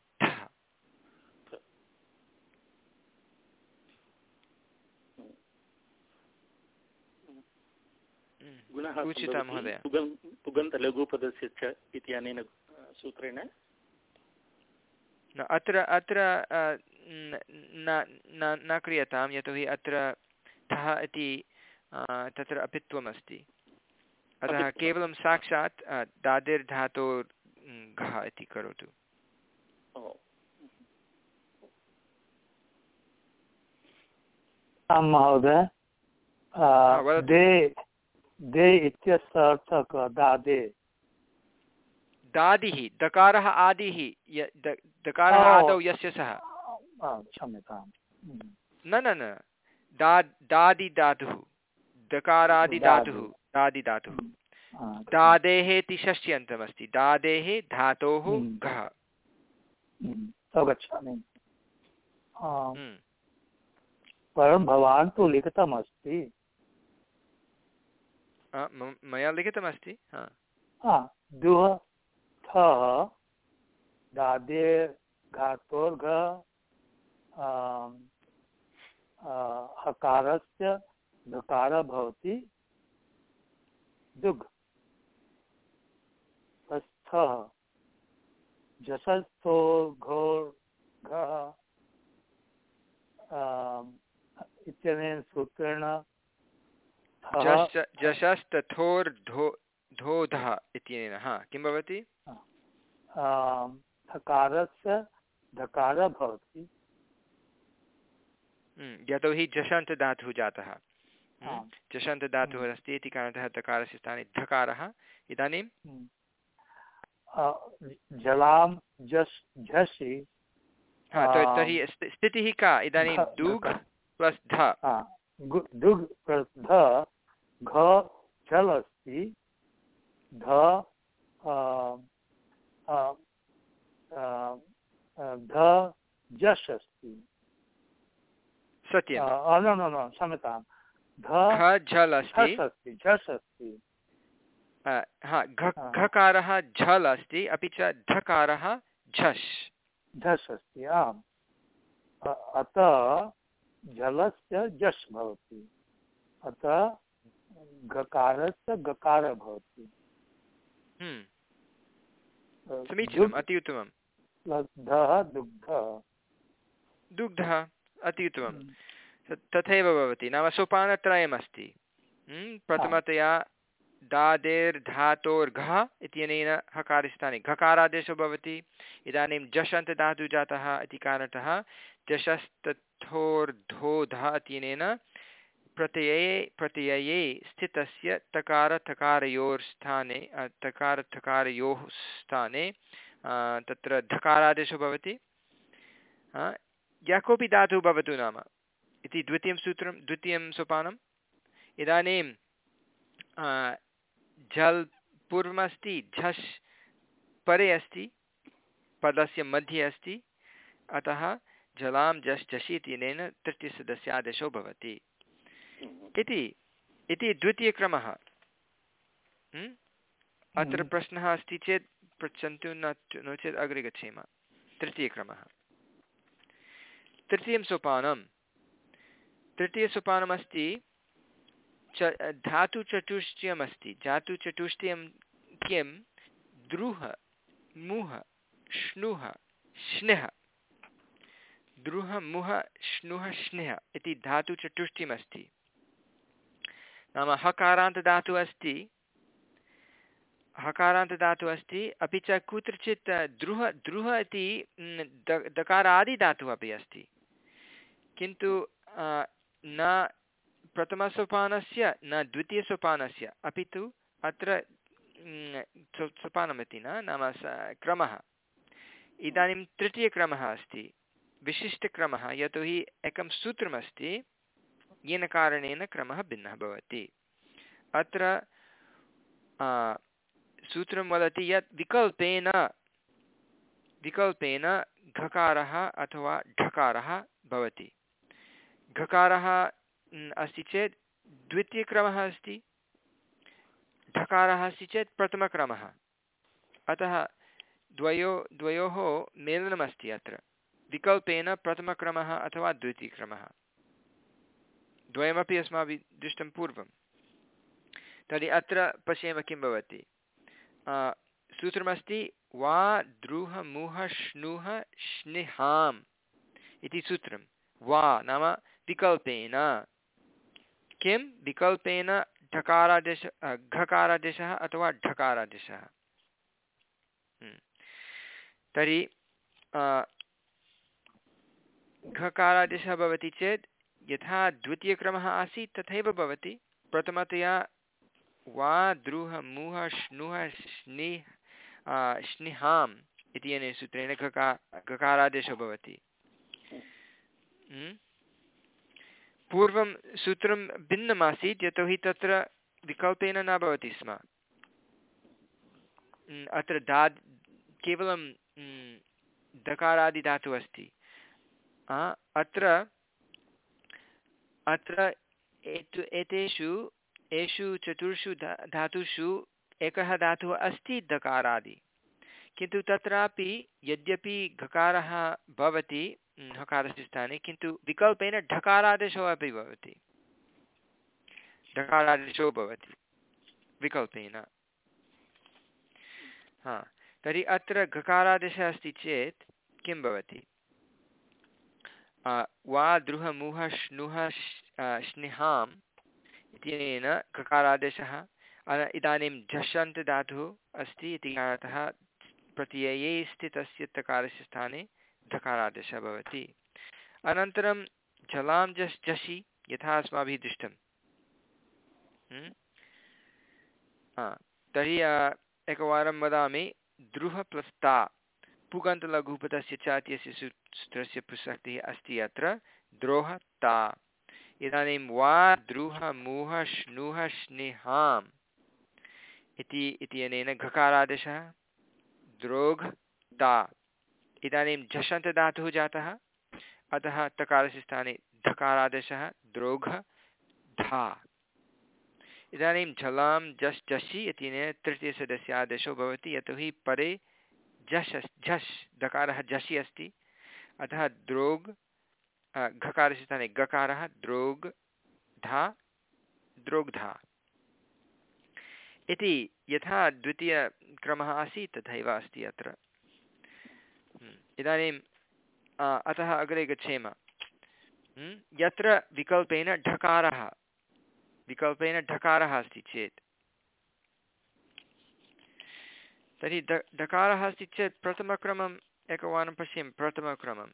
ठः सूचिता महोदय। पुगन्तलघुपदस्य च इति अनेन सूत्रेण? अत्र अत्र न क्रियतां यतोहि अत्र ठः इति तत्र अपित्वमस्ति। अतः केवलं साक्षात् दादिर्धातोर् घः इति करोतु। आं महोदय। दे इत्यस्य अर्थः कः दादे। दादिः दकारः आदिः दकारः आदौ यस्य सः। क्षम्यतां न न न दा दादिधातुः दकारादिधातुः दादिधातुः दादेः इति षष्ट्यन्तमस्ति दादेः धातोः घः। अवगच्छामि। परं भवान् तु लिखितमस्ति। मया लिखितमस्ति हकारस्य धकारः भवति दुग्। स्थः जसस्थो घोर् घ इत्यनेन सूत्रेण जशस्तथोर्धो धोधः इत्यनेन हा किं भवति? धकारस्य धकारः भवति। यतोहि जषन्तधातुः जातः। चषन्तधातुः अस्ति इति कारणतः तकारस्य स्थाने धकारः। इदानीं? जलां झस् झसि तर्हि स्थितिः का? इदानीं दुग् प्लस् ध। दुग् प्लस् ध। घ जल् अस्ति। ध ध जस् अस्ति। सत्यं न न न क्षम्यतां झल् अस्ति। झस् अस्ति हा घकारः झल् अस्ति अपि च धकारः झस्। झस् अस्ति आम्। अतः झलस्य जश् भवति। अतः गकारस्य गकार भवति। हम्म, समीचीनं दुग् अति उत्तमं प्लस् दुग्धः। दुग्धः अति उत्तमं तथैव भवति। नाम सोपानत्रयमस्ति। हम्म, प्रथमतया दादेर्धातोर्घः इत्यनेन हकारस्थाने। घकारादेशो भवति। इदानीं जषन्तधातुः जातः इति कारणतः जशस्तथोर्धोधः इत्यनेन प्रत्यये प्रत्यये स्थितस्य तकारथकारयोर्स्थाने तकारथकारयोः स्थाने तत्र धकारादेशो भवति। यः कोऽपि धातुः भवतु नाम। इति द्वितीयं सूत्रं, द्वितीयं सोपानम् इदानीं झल् पूर्वमस्ति झष् परे अस्ति, पदस्य मध्ये अस्ति, अतः जलां झष् झषि इत्यनेन तृतीयसदस्यादेशो भवति। इति इति द्वितीयक्रमः। हम्? अत्र हम्म। प्रश्नः अस्ति चेत् पृच्छन्तु न नो चेत् अग्रे गच्छेम। तृतीयक्रमः। तृतीयं सोपानं तृतीयसोपानमस्ति च धातुचतुष्टयमस्ति धातुचतुष्टयं किं? द्रुह मुह श्नुः श्नः द्रुह मुह श्नुः श्नः इति धातुचतुष्टयमस्ति नाम हकारान्तधातुः अस्ति। हकारान्तधातुः अस्ति। अपि च कुत्रचित् द्रुह द्रुह इति दकारादिधातुः अपि अस्ति। किन्तु न प्रथमसोपानस्य, न द्वितीयसोपानस्य, अपि तु अत्र सोपानमिति न, नाम स, क्रमः। इदानीं तृतीयक्रमः अस्ति। विशिष्टक्रमः, यतोहि एकं सूत्रमस्ति। येन कारणेन क्रमः भिन्नः भवति। अत्र सूत्रं वदति यत् विकल्पेन विकल्पेन घकारः अथवा ढकारः भवति। घकारः अस्ति चेत् द्वितीयक्रमः अस्ति, ढकारः अस्ति चेत् प्रथमक्रमः। अतः द्वयो, द्वयोः मेलनमस्ति अत्र। विकल्पेन प्रथमक्रमः अथवा द्वितीयक्रमः। द्वयमपि अस्माभिः दृष्टं पूर्वं तर्हि अत्र पश्येम किं भवति? सूत्रमस्ति, वा द्रुह मुह श्नुः श्निहाम् इति सूत्रं। वा नाम विकल्पेन। किं? विकल्पेन ढकारादेश घकारादेशः अथवा ढकारादेशः। हम्म। तर्हि घकारादेशः भवति चेत् यथा द्वितीयक्रमः आसीत् तथैव भवति। प्रथमतया वा द्रुह मुह श्नुः श्नि आ, श्निहाम् इत्यनेन सूत्रेण घका घकारादेशो भवति। हम्म? पूर्वं सूत्रं भिन्नमासीत् यतोहि तत्र विकल्पेन न भवति स्म। हम्म, अत्र दा केवलं हम्म, दकारादिधातुः अस्ति। अत्र अत्र एतु, एतेषु, एषु चतुर्षु धा, धातुषु एकः धातुः अस्ति दकारादि किन्तु तत्रापि यद्यपि घकारः भवति हकारस्य स्थाने, किन्तु विकल्पेन ढकारादेशो अपि भवति। ढकारादेशो भवति, विकल्पेन। हा, तर्हि अत्र घकारादेशः अस्ति चेत् किं भवति? वा द्रुह मुह श्नुः श्- आ, श्निहाम् इत्यनेन ककारादेशः। इदानीं झषन्तधातुः अस्ति इति कारणतः प्रत्यये स्थितस्य तकारस्य स्थाने धकारादेशः भवति। अनन्तरं जलां जस् झषि यथा अस्माभिः दृष्टं हम्म? तर्हि एकवारं वदामि द्रुह प्लस् ता। पुगन्तलघुपतस्य च इत्यस्य सू- सूत्रस्य प्रसक्तिः अस्ति अत्र द्रोह ता। इदानीं वा द्रुह मुह श्नुः श्निहाम्। इति इत्यनेन घकारादेशः। द्रोघ ता। इदानीं झषन्तधातुः जातः। अतः तकारस्य स्थाने धकारादेशः। द्रोघ धा। इदानीं झलां झस् झषि इत्यनेन तृतीयसदस्य आदेशो भवति। यतोहि परे झस् झस् दकारः झषि अस्ति। अतः द्रोग् घकारस्य स्थाने गकारः द्रोग् धा द्रोग्धा। इति यथा द्वितीयक्रमः आसीत् तथैव अस्ति अत्र। हम्म, इदानीम् अतः अग्रे गच्छेम। हम्म, यत्र विकल्पेन ढकारः विकल्पेन ढकारः अस्ति चेत्। तर्हि ड ढकारः अस्ति चेत् प्रथमक्रमम् एकवारं पश्येम प्रथमक्रमं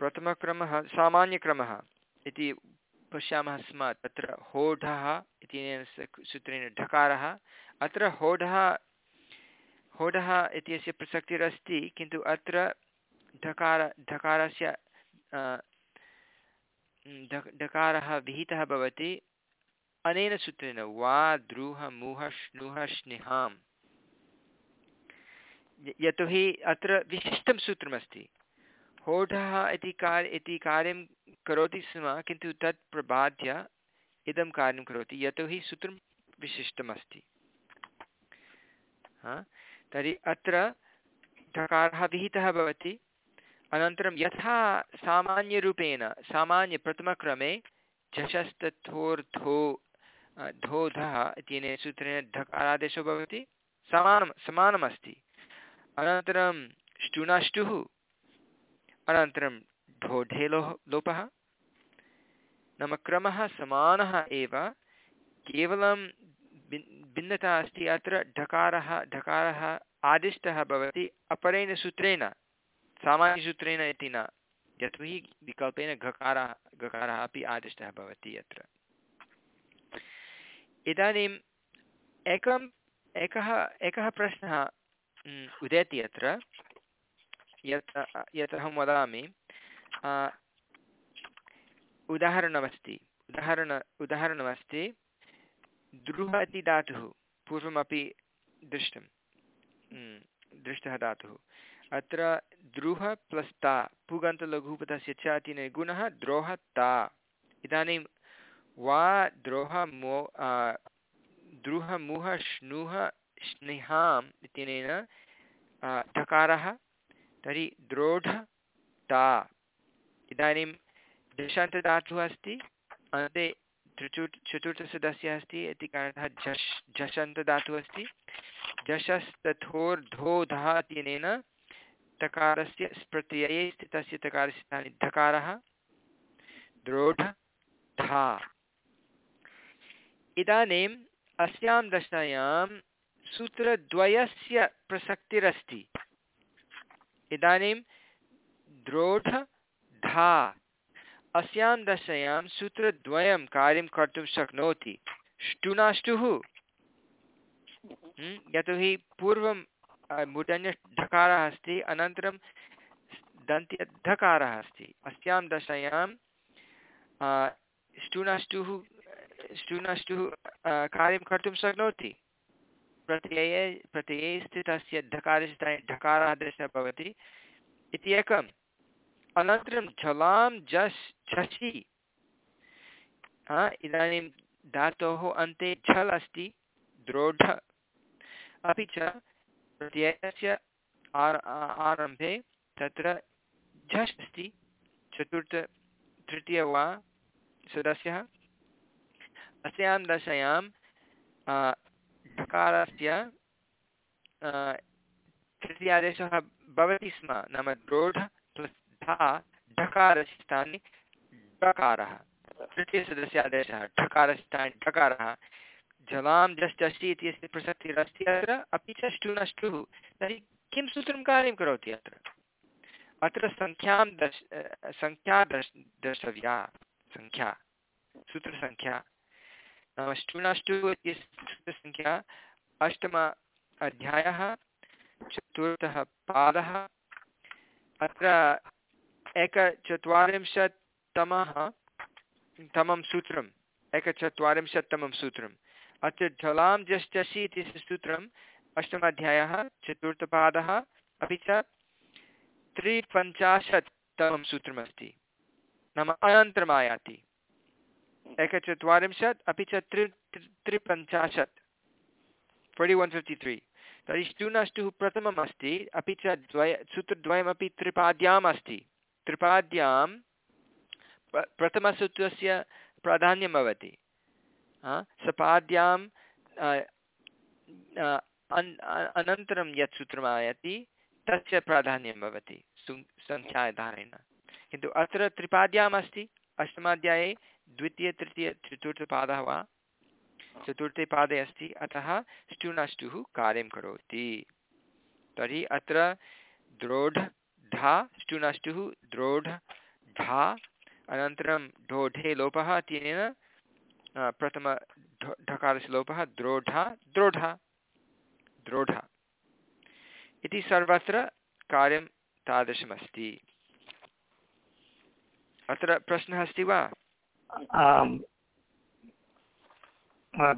प्रथमक्रमः, सामान्यक्रमः इति पश्यामः स्म, तत्र होढः इत्यनेन सूत्रेण ढकारः। अत्र होढः होढः इत्यस्य प्रसक्तिरस्ति, किन्तु अत्र ढकार, ढकारस्य ढकारः विहितः भवति। अनेन सूत्रेण वा, द्रुह, मुह, श्नुह, स्निहाम्। यतोहि अत्र विशिष्टं सूत्रमस्ति। होढः इति कार् इति कार्यं करोति स्म, किन्तु तत् प्रबाद्य इदं कार्यं करोति। यतोहि सूत्रं विशिष्टमस्ति। तर्हि अत्र ढकारः विहितः भवति। अनन्तरं यथा सामान्यरूपेण, सामान्यप्रथमक्रमे झषस्तथोर्धो धोधः इत्यनेन सूत्रेण ढकारादेशो भवति। समानं समानमस्ति। अनन्तरं ष्टुनाष्टुः, अनन्तरं ढोढे लोह लोपः। नाम क्रमः समानः एव, केवलं भिन्नता अस्ति अत्र, ढकारः ढकारः आदिष्टः भवति, अपरेण सूत्रेण, सामान्यसूत्रेण इति न, यतोहि विकल्पेन घकारः घकारः अपि आदिष्टः भवति अत्र। इदानीम् एकम् एकः एकः प्रश्नः उदेति अत्र। यत् यत् अहं वदामि उदाहरणमस्ति, उदाहरण, उदाहरणमस्ति द्रुह इति धातुः, पूर्वमपि दृष्टं दृष्टः धातुः। अत्र द्रुह प्लस् ता पुगन्तलघुपथस्य च अति गुणः द्रोह ता। इदानीं वा, द्रोह मो द्रुह मुह, श्नुह स्नेहाम् इत्यनेन ढकारः तर्हि द्रोढ ता। इदानीं दशान्तदातुः अस्ति, अन्ते त्रिचुट्, चतुर्थसदस्यः अस्ति, इति कारणतः झष् झषन्तदातुः अस्ति। झषस्तथोर्धोधः इत्यनेन तकारस्य प्रत्यये स्थितस्य तकारस्य स्थाने धकारः, द्रोढ धा। इदानीम् अस्यां दशायां सूत्रद्वयस्य प्रसक्तिरस्ति। इदानीं द्रोढ धा अस्यां दशायां सूत्रद्वयं कार्यं कर्तुं शक्नोति। ष्टुनाष्टुः। यतोहि पूर्वं मुदन्यढकारः अस्ति, अनन्तरं दन्त्यधकारः अस्ति। अस्यां दशायां ष्टुनाष्टुः ष्टुनाष्टुः कार्यं कर्तुं शक्नोति। प्रत्यये प्रत्यये स्थितस्य ढकारस्य ढकारादेशः भवति। इति एकम् अनन्तरं झलां झस् झषि इदानीं धातोः अन्ते झल् अस्ति, द्रोढ। अपि च प्रत्ययस्य आर आरम्भे तत्र झस् अस्ति, चतुर्थ, तृतीय वा सदस्यः। अस्यां दशायां ढकारस्य तृतीयादेशः भवति स्म, नाम द्रोढ प्लस् धा ढकारस्य स्थाने ढकारः। तृतीयसदस्य आदेशः ढकारस्य स्थाने ढकारः जलां जष्टि इत्यस्य प्रसक्तिरस्ति अत्र, अपि च ष्टुनष्टुः तर्हि किं सूत्रं कार्यं करोति अत्र? अत्र सङ्ख्यां दर्श सङ्ख्या दर्श द्रष्टव्या सङ्ख्या। सूत्रसङ्ख्या। नाम ष्टुनष्टुः इत्यस्य सङ्ख्या अष्टम अध्यायः, चतुर्थः पादः, अत्र एकचत्वारिंशत्तमः तमं सूत्रम्, एकचत्वारिंशत्तमं सूत्रम्। अत्र झलां जश्चसि इत्यस्य सूत्रम् अष्टमाध्यायः चतुर्थपादः, अपि च त्रिपञ्चाशत्तमं सूत्रमस्ति। नाम अनन्तरम् आयाति एकचत्वारिंशत्, अपि च त्रि त्रिपञ्चाशत्। फोर्टि वन् फिफ्टि त्री तर्हि ष्टुनष्टुः प्रथमम् अस्ति, अपि च द्वय सूत्रद्वयमपि त्रिपाद्याम् अस्ति। त्रिपाद्यां प्रथमसूत्रस्य प्राधान्यं भवति। सपाद्यां अन्- अनन्तरं यत् सूत्रम् आयाति तस्य प्राधान्यं भवति। सङ्ख्याधारेण किन्तु अत्र त्रिपाद्याम् अस्ति। अष्टमाध्याये द्वितीय, तृतीय चतुर्थपादः वा? चतुर्थे पादे अस्ति, अतः स्टुनष्टुः कार्यं करोति। तर्हि अत्र द्रोढ, ढा स्टुनष्टुः द्रोढ, ढा, अनन्तरं ढोढे लोपः तेन प्रथम ढकारस्य लोपः, द्रोढा द्रोढा द्रोढा। इति सर्वत्र कार्यं तादृशमस्ति। अत्र प्रश्नः अस्ति वा? आम् आ,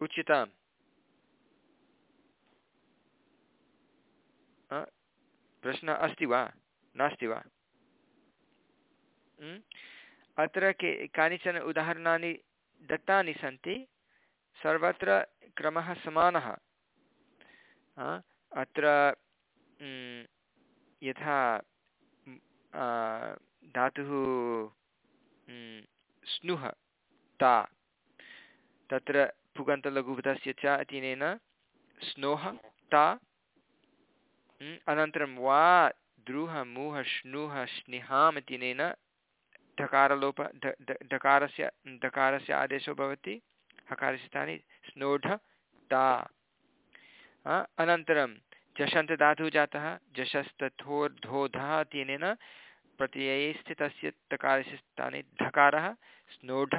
उच्यताम् प्रश्नः अस्ति वा नास्ति वा? अत्र के कानिचन उदाहरणानि दत्तानि सन्ति सर्वत्र क्रमः समानः अत्र यथा धातुः स्नुः ता तत्र पुगन्तलघुपथस्य च इत्यनेन स्नोः ता अनन्तरं वा द्रुह मुह श्नुः स्निहाम् इत्यनेन ढकारलोप ढकारस्य आदेशो भवति हकारस्य स्थाने स्नोढ ता अनन्तरं जषन्तधातुः जातः जषस्तथोर्धोधः इत्यनेन प्रत्यये स्थितस्य तकारस्य स्थाने ढकारः स्नोढ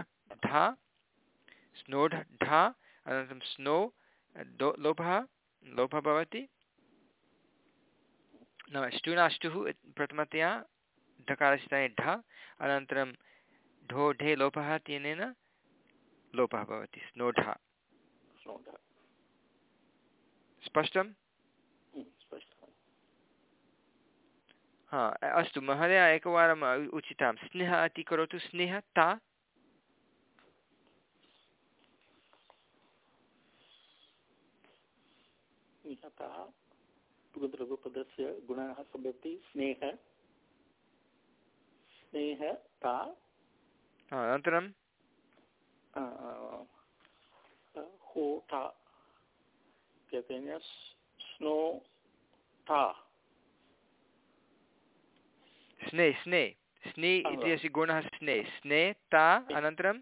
ढा स्नोढ ढा अनन्तरं स्नो लोपः लोपः भवति। नाम ष्टुनाष्टुः इत्- प्रथमतया ढकारस्य स्थाने ढ अनन्तरं ढो ढे लोपः तेनेन लोपः भवति स्नोढा। स्पष्टं हम्म, स्पष्टः हा अस्तु महोदय एकवारम् उचितां। स्नेह इति करोतु। स्नेह ता? निहतः पुगद्रघुपदस्य गुणः भवति स्नेह। स्नेहता हा, अनन्तरं? स्नो था स्ने स्ने स्ने इति अस्य गुणः स्ने। स्ने ता अनन्तरं?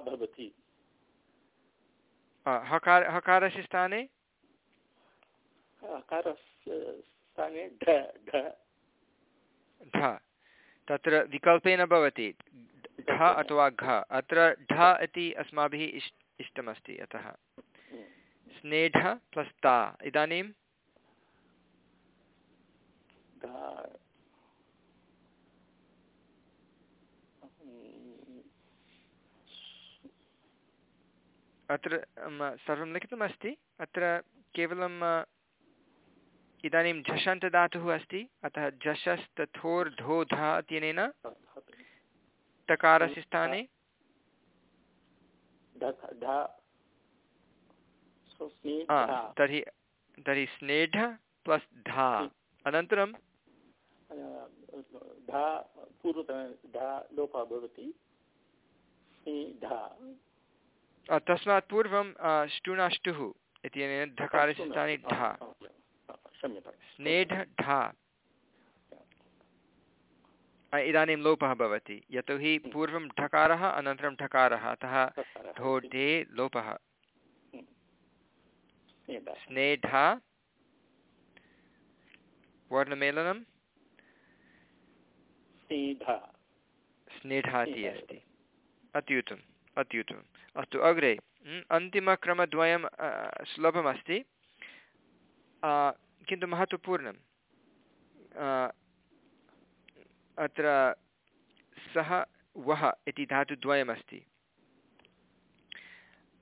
भवति। हकार हकारस्य स्थाने? स्थाने ढ तत्र विकल्पेन भवति। ढ अथवा घ। अत्र ढ इति अस्माभिः इष् इष्टमस्ति। अतः स्नेढ प्लस् ता इदानीं? अत्र सर्वं लिखितमस्ति अत्र केवलं इदानीं झषन्तधातुः अस्ति। अतः झषस्तथोर्धोधः इत्यनेन तकारस्य स्थाने। तर्हि तर्हि स्नेढ प्लस् धा। अनन्तरं? धा पूर्वतन धा लोपः भवति। तस्मात् पूर्वं ष्टुनाष्टुः इत्यनेन धकारस्य स्थाने ढा स्नेढ ढा इदानीं लोपः भवति। यतोहि पूर्वं ढकारः अनन्तरं ढकारः। अतः ढोढे लोपः। स्नेढा वर्णमेलनं स्नेढा इति अस्ति अत्युत्तमम् अत्युत्तमम् अस्तु अग्रे अन्तिमक्रमद्वयं सुलभमस्ति किन्तु महत्त्वपूर्णं अत्र सः वः इति धातुद्वयमस्ति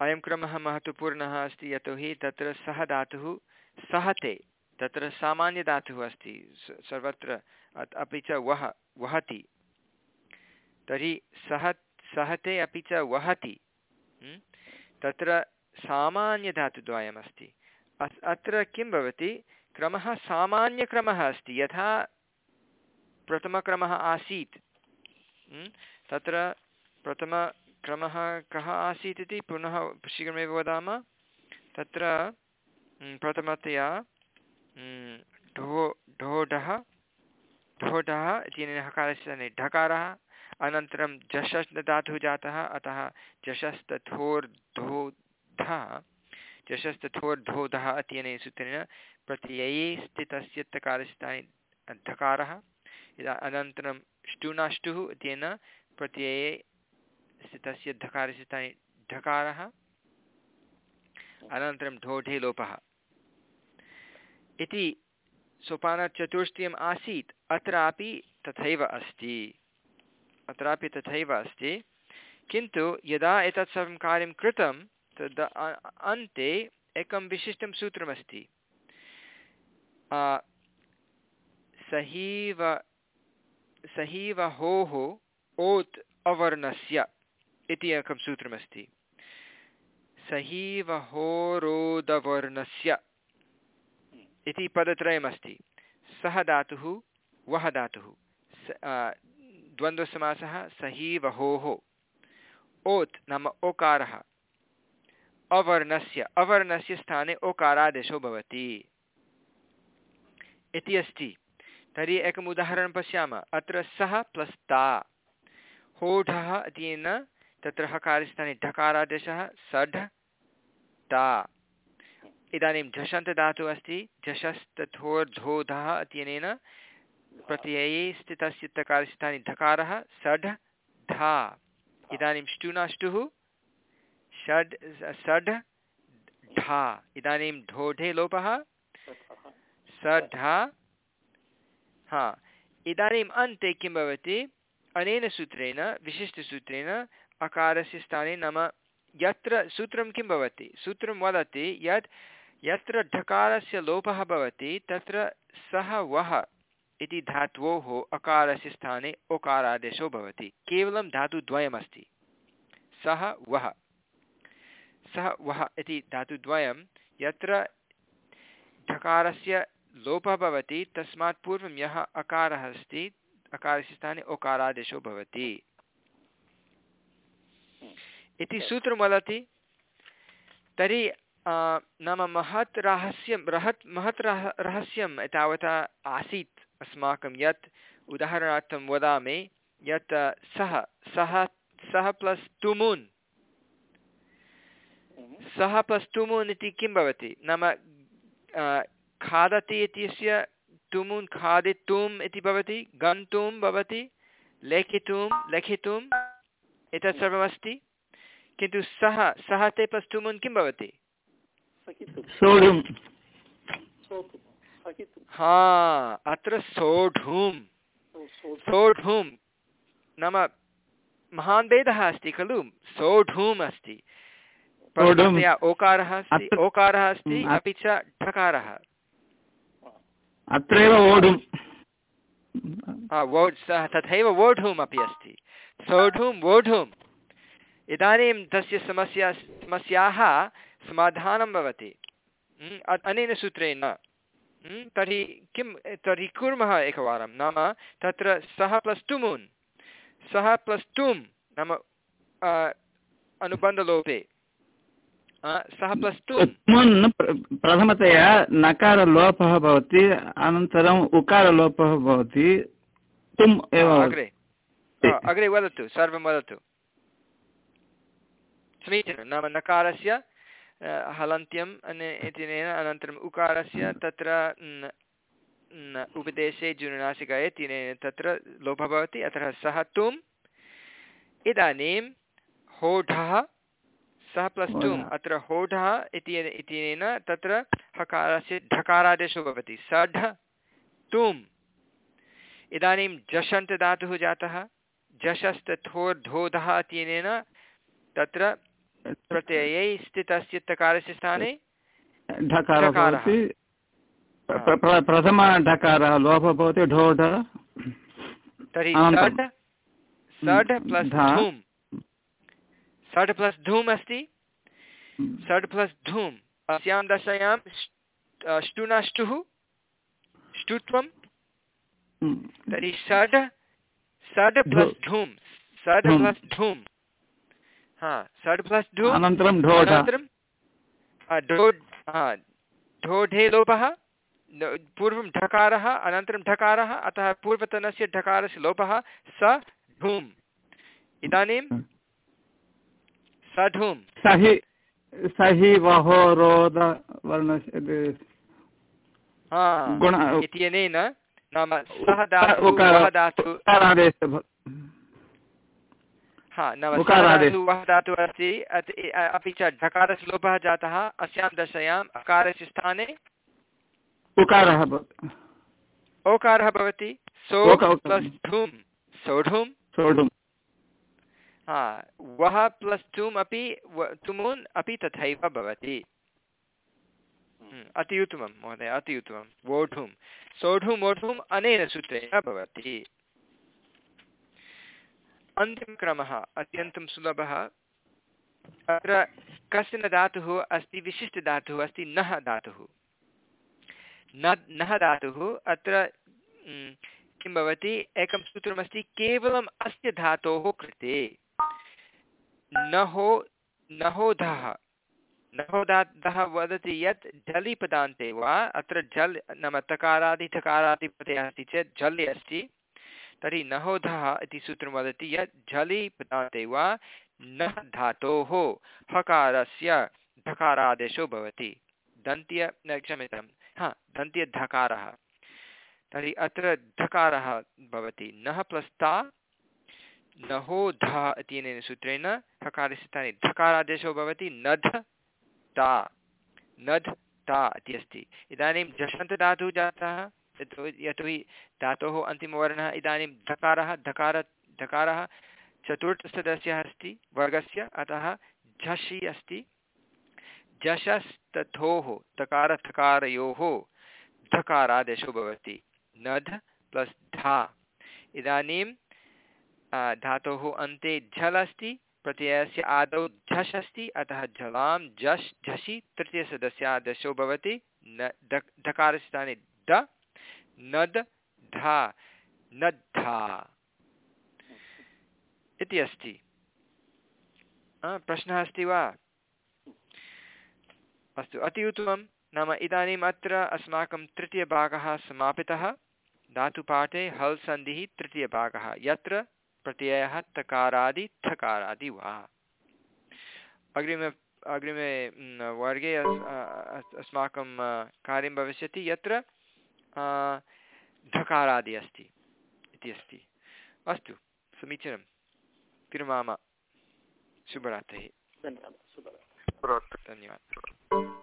अयं क्रमः महत्त्वपूर्णः अस्ति यतोहि तत्र सः धातुः सहते तत्र सामान्यधातुः अस्ति सर्वत्र अपि च वह, वहति। तर्हि सह सहते अपि च वहति। तत्र सामान्यधातुद्वयमस्ति। अस्, अत्र किं भवति? क्रमः सामान्यक्रमः अस्ति, यथा प्रथमक्रमः आसीत्। तत्र प्रथमक्रमः कः आसीत् इति पुनः शीघ्रमेव वदामः। तत्र प्रथमतया ढो, ढोढः ढोढः इत्यनेन हकारस्य ढकारः, अनन्तरं जशस् धातुः जातः अतः जशस्तथोर्धोधः जशस्तथोर्धोधः इत्यनेन सूत्रेण प्रत्यये स्थितस्य तकारस्थाने ढकारः इदा अनन्तरं ष्टुनाष्टुः इत्येन प्रत्यये स्थितस्य धकारस्य स्थाने ढकारः अनन्तरं ढोढे लोपः इति सोपानचतुष्टयम् आसीत्, अत्रापि तथैव अस्ति। अत्रापि तथैव अस्ति। किन्तु यदा एतत् सर्वं कार्यं कृतं, तद् अन्ते एकं विशिष्टं सूत्रमस्ति। सहीव सहीवहोः ओत् अवर्णस्य। इति एकं सूत्रमस्ति। सहीवहोरोदवर्णस्य इति पदत्रयमस्ति। सः धातुः, वः धातुः। द्वन्द्वसमासः सहीवहोः ओत् नाम ओकारः। अवर्णस्य अवर्णस्य स्थाने ओकारादेशो भवति। इति अस्ति। तर्हि एकम् उदाहरणं पश्यामः। अत्र सः प्लस् ता। होढः इत्यनेन तत्र हकारस्थाने ढकारादेशः सढ ता। इदानीं झषन्तधातुः अस्ति झषस्तथोर्धोधः इत्यनेन प्रत्यये स्थितस्य तकारस्थाने ढकारः सढ धा। इदानीं ष्टुनाष्टुः, षड् सढ ढा इदानीं ढोढे लोपः सढा हा। इदानीम् अन्ते किं भवति? अनेन सूत्रेण, विशिष्टसूत्रेण अकारस्य स्थाने नाम यत्र सूत्रं किं भवति? सूत्रं वदति यत् यत्र ढकारस्य लोपः भवति, तत्र सः वः इति धात्वोः अकारस्य स्थाने ओकारादेशो भवति। केवलं धातुद्वयमस्ति। सः वः। सः वः इति धातुद्वयं यत्र ढकारस्य लोपः भवति, तस्मात् पूर्वं यः अकारः अस्ति अकारस्य स्थाने ओकारादेशो भवति। इति सूत्रं वदति। तर्हि नाम महत् रहस्यं रहत् महत् रह रहस्यम् एतावता आसीत् अस्माकं यत् उदाहरणार्थं वदामि यत् सः सः सः प्लस् तुमुन् सः प्लस् तुमुन् इति किं भवति? नाम खादति इत्यस्य तुमुन् खादितुम् इति भवति गन्तुं भवति लेखितुं लेखितुम् एतत् सर्वमस्ति। किन्तु सः सः ते प्लस् तुमुन् किं भवति? हा अत्र सोढुं सोढुं नाम महान् भेदः अस्ति खलु? सोढुम् अस्ति। ओकारः अस्ति। ओकारः अस्ति अपि च ढकारः। अत्रैव वोढुं तथैव वोढुम् अपि अस्ति। सोढुं वोढुम् इदानीं तस्य समस्या समस्याः समाधानं भवति। अनेन सूत्रेण। तर्हि किं तर्हि कुर्मः एकवारं। नाम तत्र सः प्लस् टुमुन् सः प्लस् टुम् नाम अनुबन्धलोपे। सः प्लस् टु प्रथमतया नकारलोपः भवति अनन्तरम् उकारलोपः भवति। तुम् एव अग्रे। अग्रे वदतु सर्वं वदतु। समीचीनं नाम नकारस्य हलन्त्यम् इत्यनेन अनन्तरम् उकारस्य तत्र उपदेशे जुनुनासिकाय तिनेन तत्र लोपः भवति अतः सः तुम् इदानीं होढः सः प्लस् टुम् अत्र होढः इत्यनेन तत्र हकारस्य ढकारादेशो भवति। सढ तुम्। इदानीं जषन्त धातुः जातः जषस्तथोर्धोधः इत्यनेन तत्र प्रत्यये स्थितस्य तकारस्य स्थाने? प्रथमढकारः लोपः भवति ढोढ। तर्हि षड् षड् प्लस् धूम्। षड् प्लस् धूम् अस्ति। षड् प्लस् धूम्। अस्यां दशायां ष्टुनाष्टुः ष्टुत्वं। तर्हि षड् षड् प्लस् धूम्। षड् प्लस् धूम्। हा षड् प्लस् धूम् अनन्तरं अनन्तरं ढो ढोढे लोपः पूर्वं ढकारः अनन्तरं ढकारः अतः पूर्वतनस्य ढकारस्य लोपः स धूम् इदानीं सधूम् सहि सहि इत्यनेन नाम सः धातु उकार- वः धातु उकारादेशः भ- हा उकारादेश। धातु अस्ति। अपि च ढकारस्य लोपः जातः अस्यां दशायाम् अकारस्य स्थाने उकारः ओकारः भवति। सोढुम्। हा वः प्लस् तुम् अपि तुमुन् अपि तथैव भवति। हम्म, अति उत्तमं महोदय अति उत्तमं वोढुं सोढुं वोढुम् अनेन सूत्रेण भवति। अन्तिमक्रमः, अत्यन्तं सुलभः। अत्र कश्चन धातुः अस्ति, विशिष्टधातुः अस्ति, नः धातुः। न, नः धातुः, अत्र किं भवति, एकं सूत्रमस्ति, केवलम् अस्य धातोः कृते। नहो, नहोधः। नहोदातः वदति यत् झलि पदान्ते वा, अत्र झल् नाम तकारादि प्रत्ययः अस्ति चेत् झल् अस्ति। तर्हि नहोधः इति सूत्रं वदति यत् झलि पदान्ते वा न धातोः हकारस्य धकारादेशो भवति। दन्त्य क्षम्यतां हा, दन्त्यधकारः। तर्हि अत्र धकारः भवति। नः प्लस्ता नहो ध इत्यनेन सूत्रेण हकारस्य स्थाने धकारादेशो भवति। नध ता। नध् ता इति अस्ति। इदानीं झषन्तधातुः जातः। यतोहि धातोः अन्तिमवर्णः इदानीं धकारः, धकार, धकारः चतुर्थसदस्यः अस्ति, वर्गस्य, अतः झषि अस्ति। झषस्तथोः तकारथकारयोः धकारादेशो भवति। नध् प्लस् धा। इदानीं धातोः अन्ते झल् अस्ति, प्रत्ययस्य आदौ झष् अस्ति, अतः झलां झष्, झषि तृतीयसदस्यादेशो भवति। न, ध- धकारस्य स्थाने द नद् धा नद्धा। इति अस्ति। प्रश्नः अस्ति वा? अस्तु अति उत्तमं नाम इदानीम् अत्र अस्माकं तृतीयभागः समापितः। धातुपाठे हल् सन्धिः तृतीयभागः। यत्र प्रत्ययः तकारादि, थकारादि वा? अग्रिमे अग्रिमे वर्गे अस्- अस्माकं कार्यं भविष्यति। यत्र धकारादि अस्ति इति अस्ति। अस्तु समीचीनं। विरमाम। शुभरात्रिः। धन्यवादः धन्यवादः।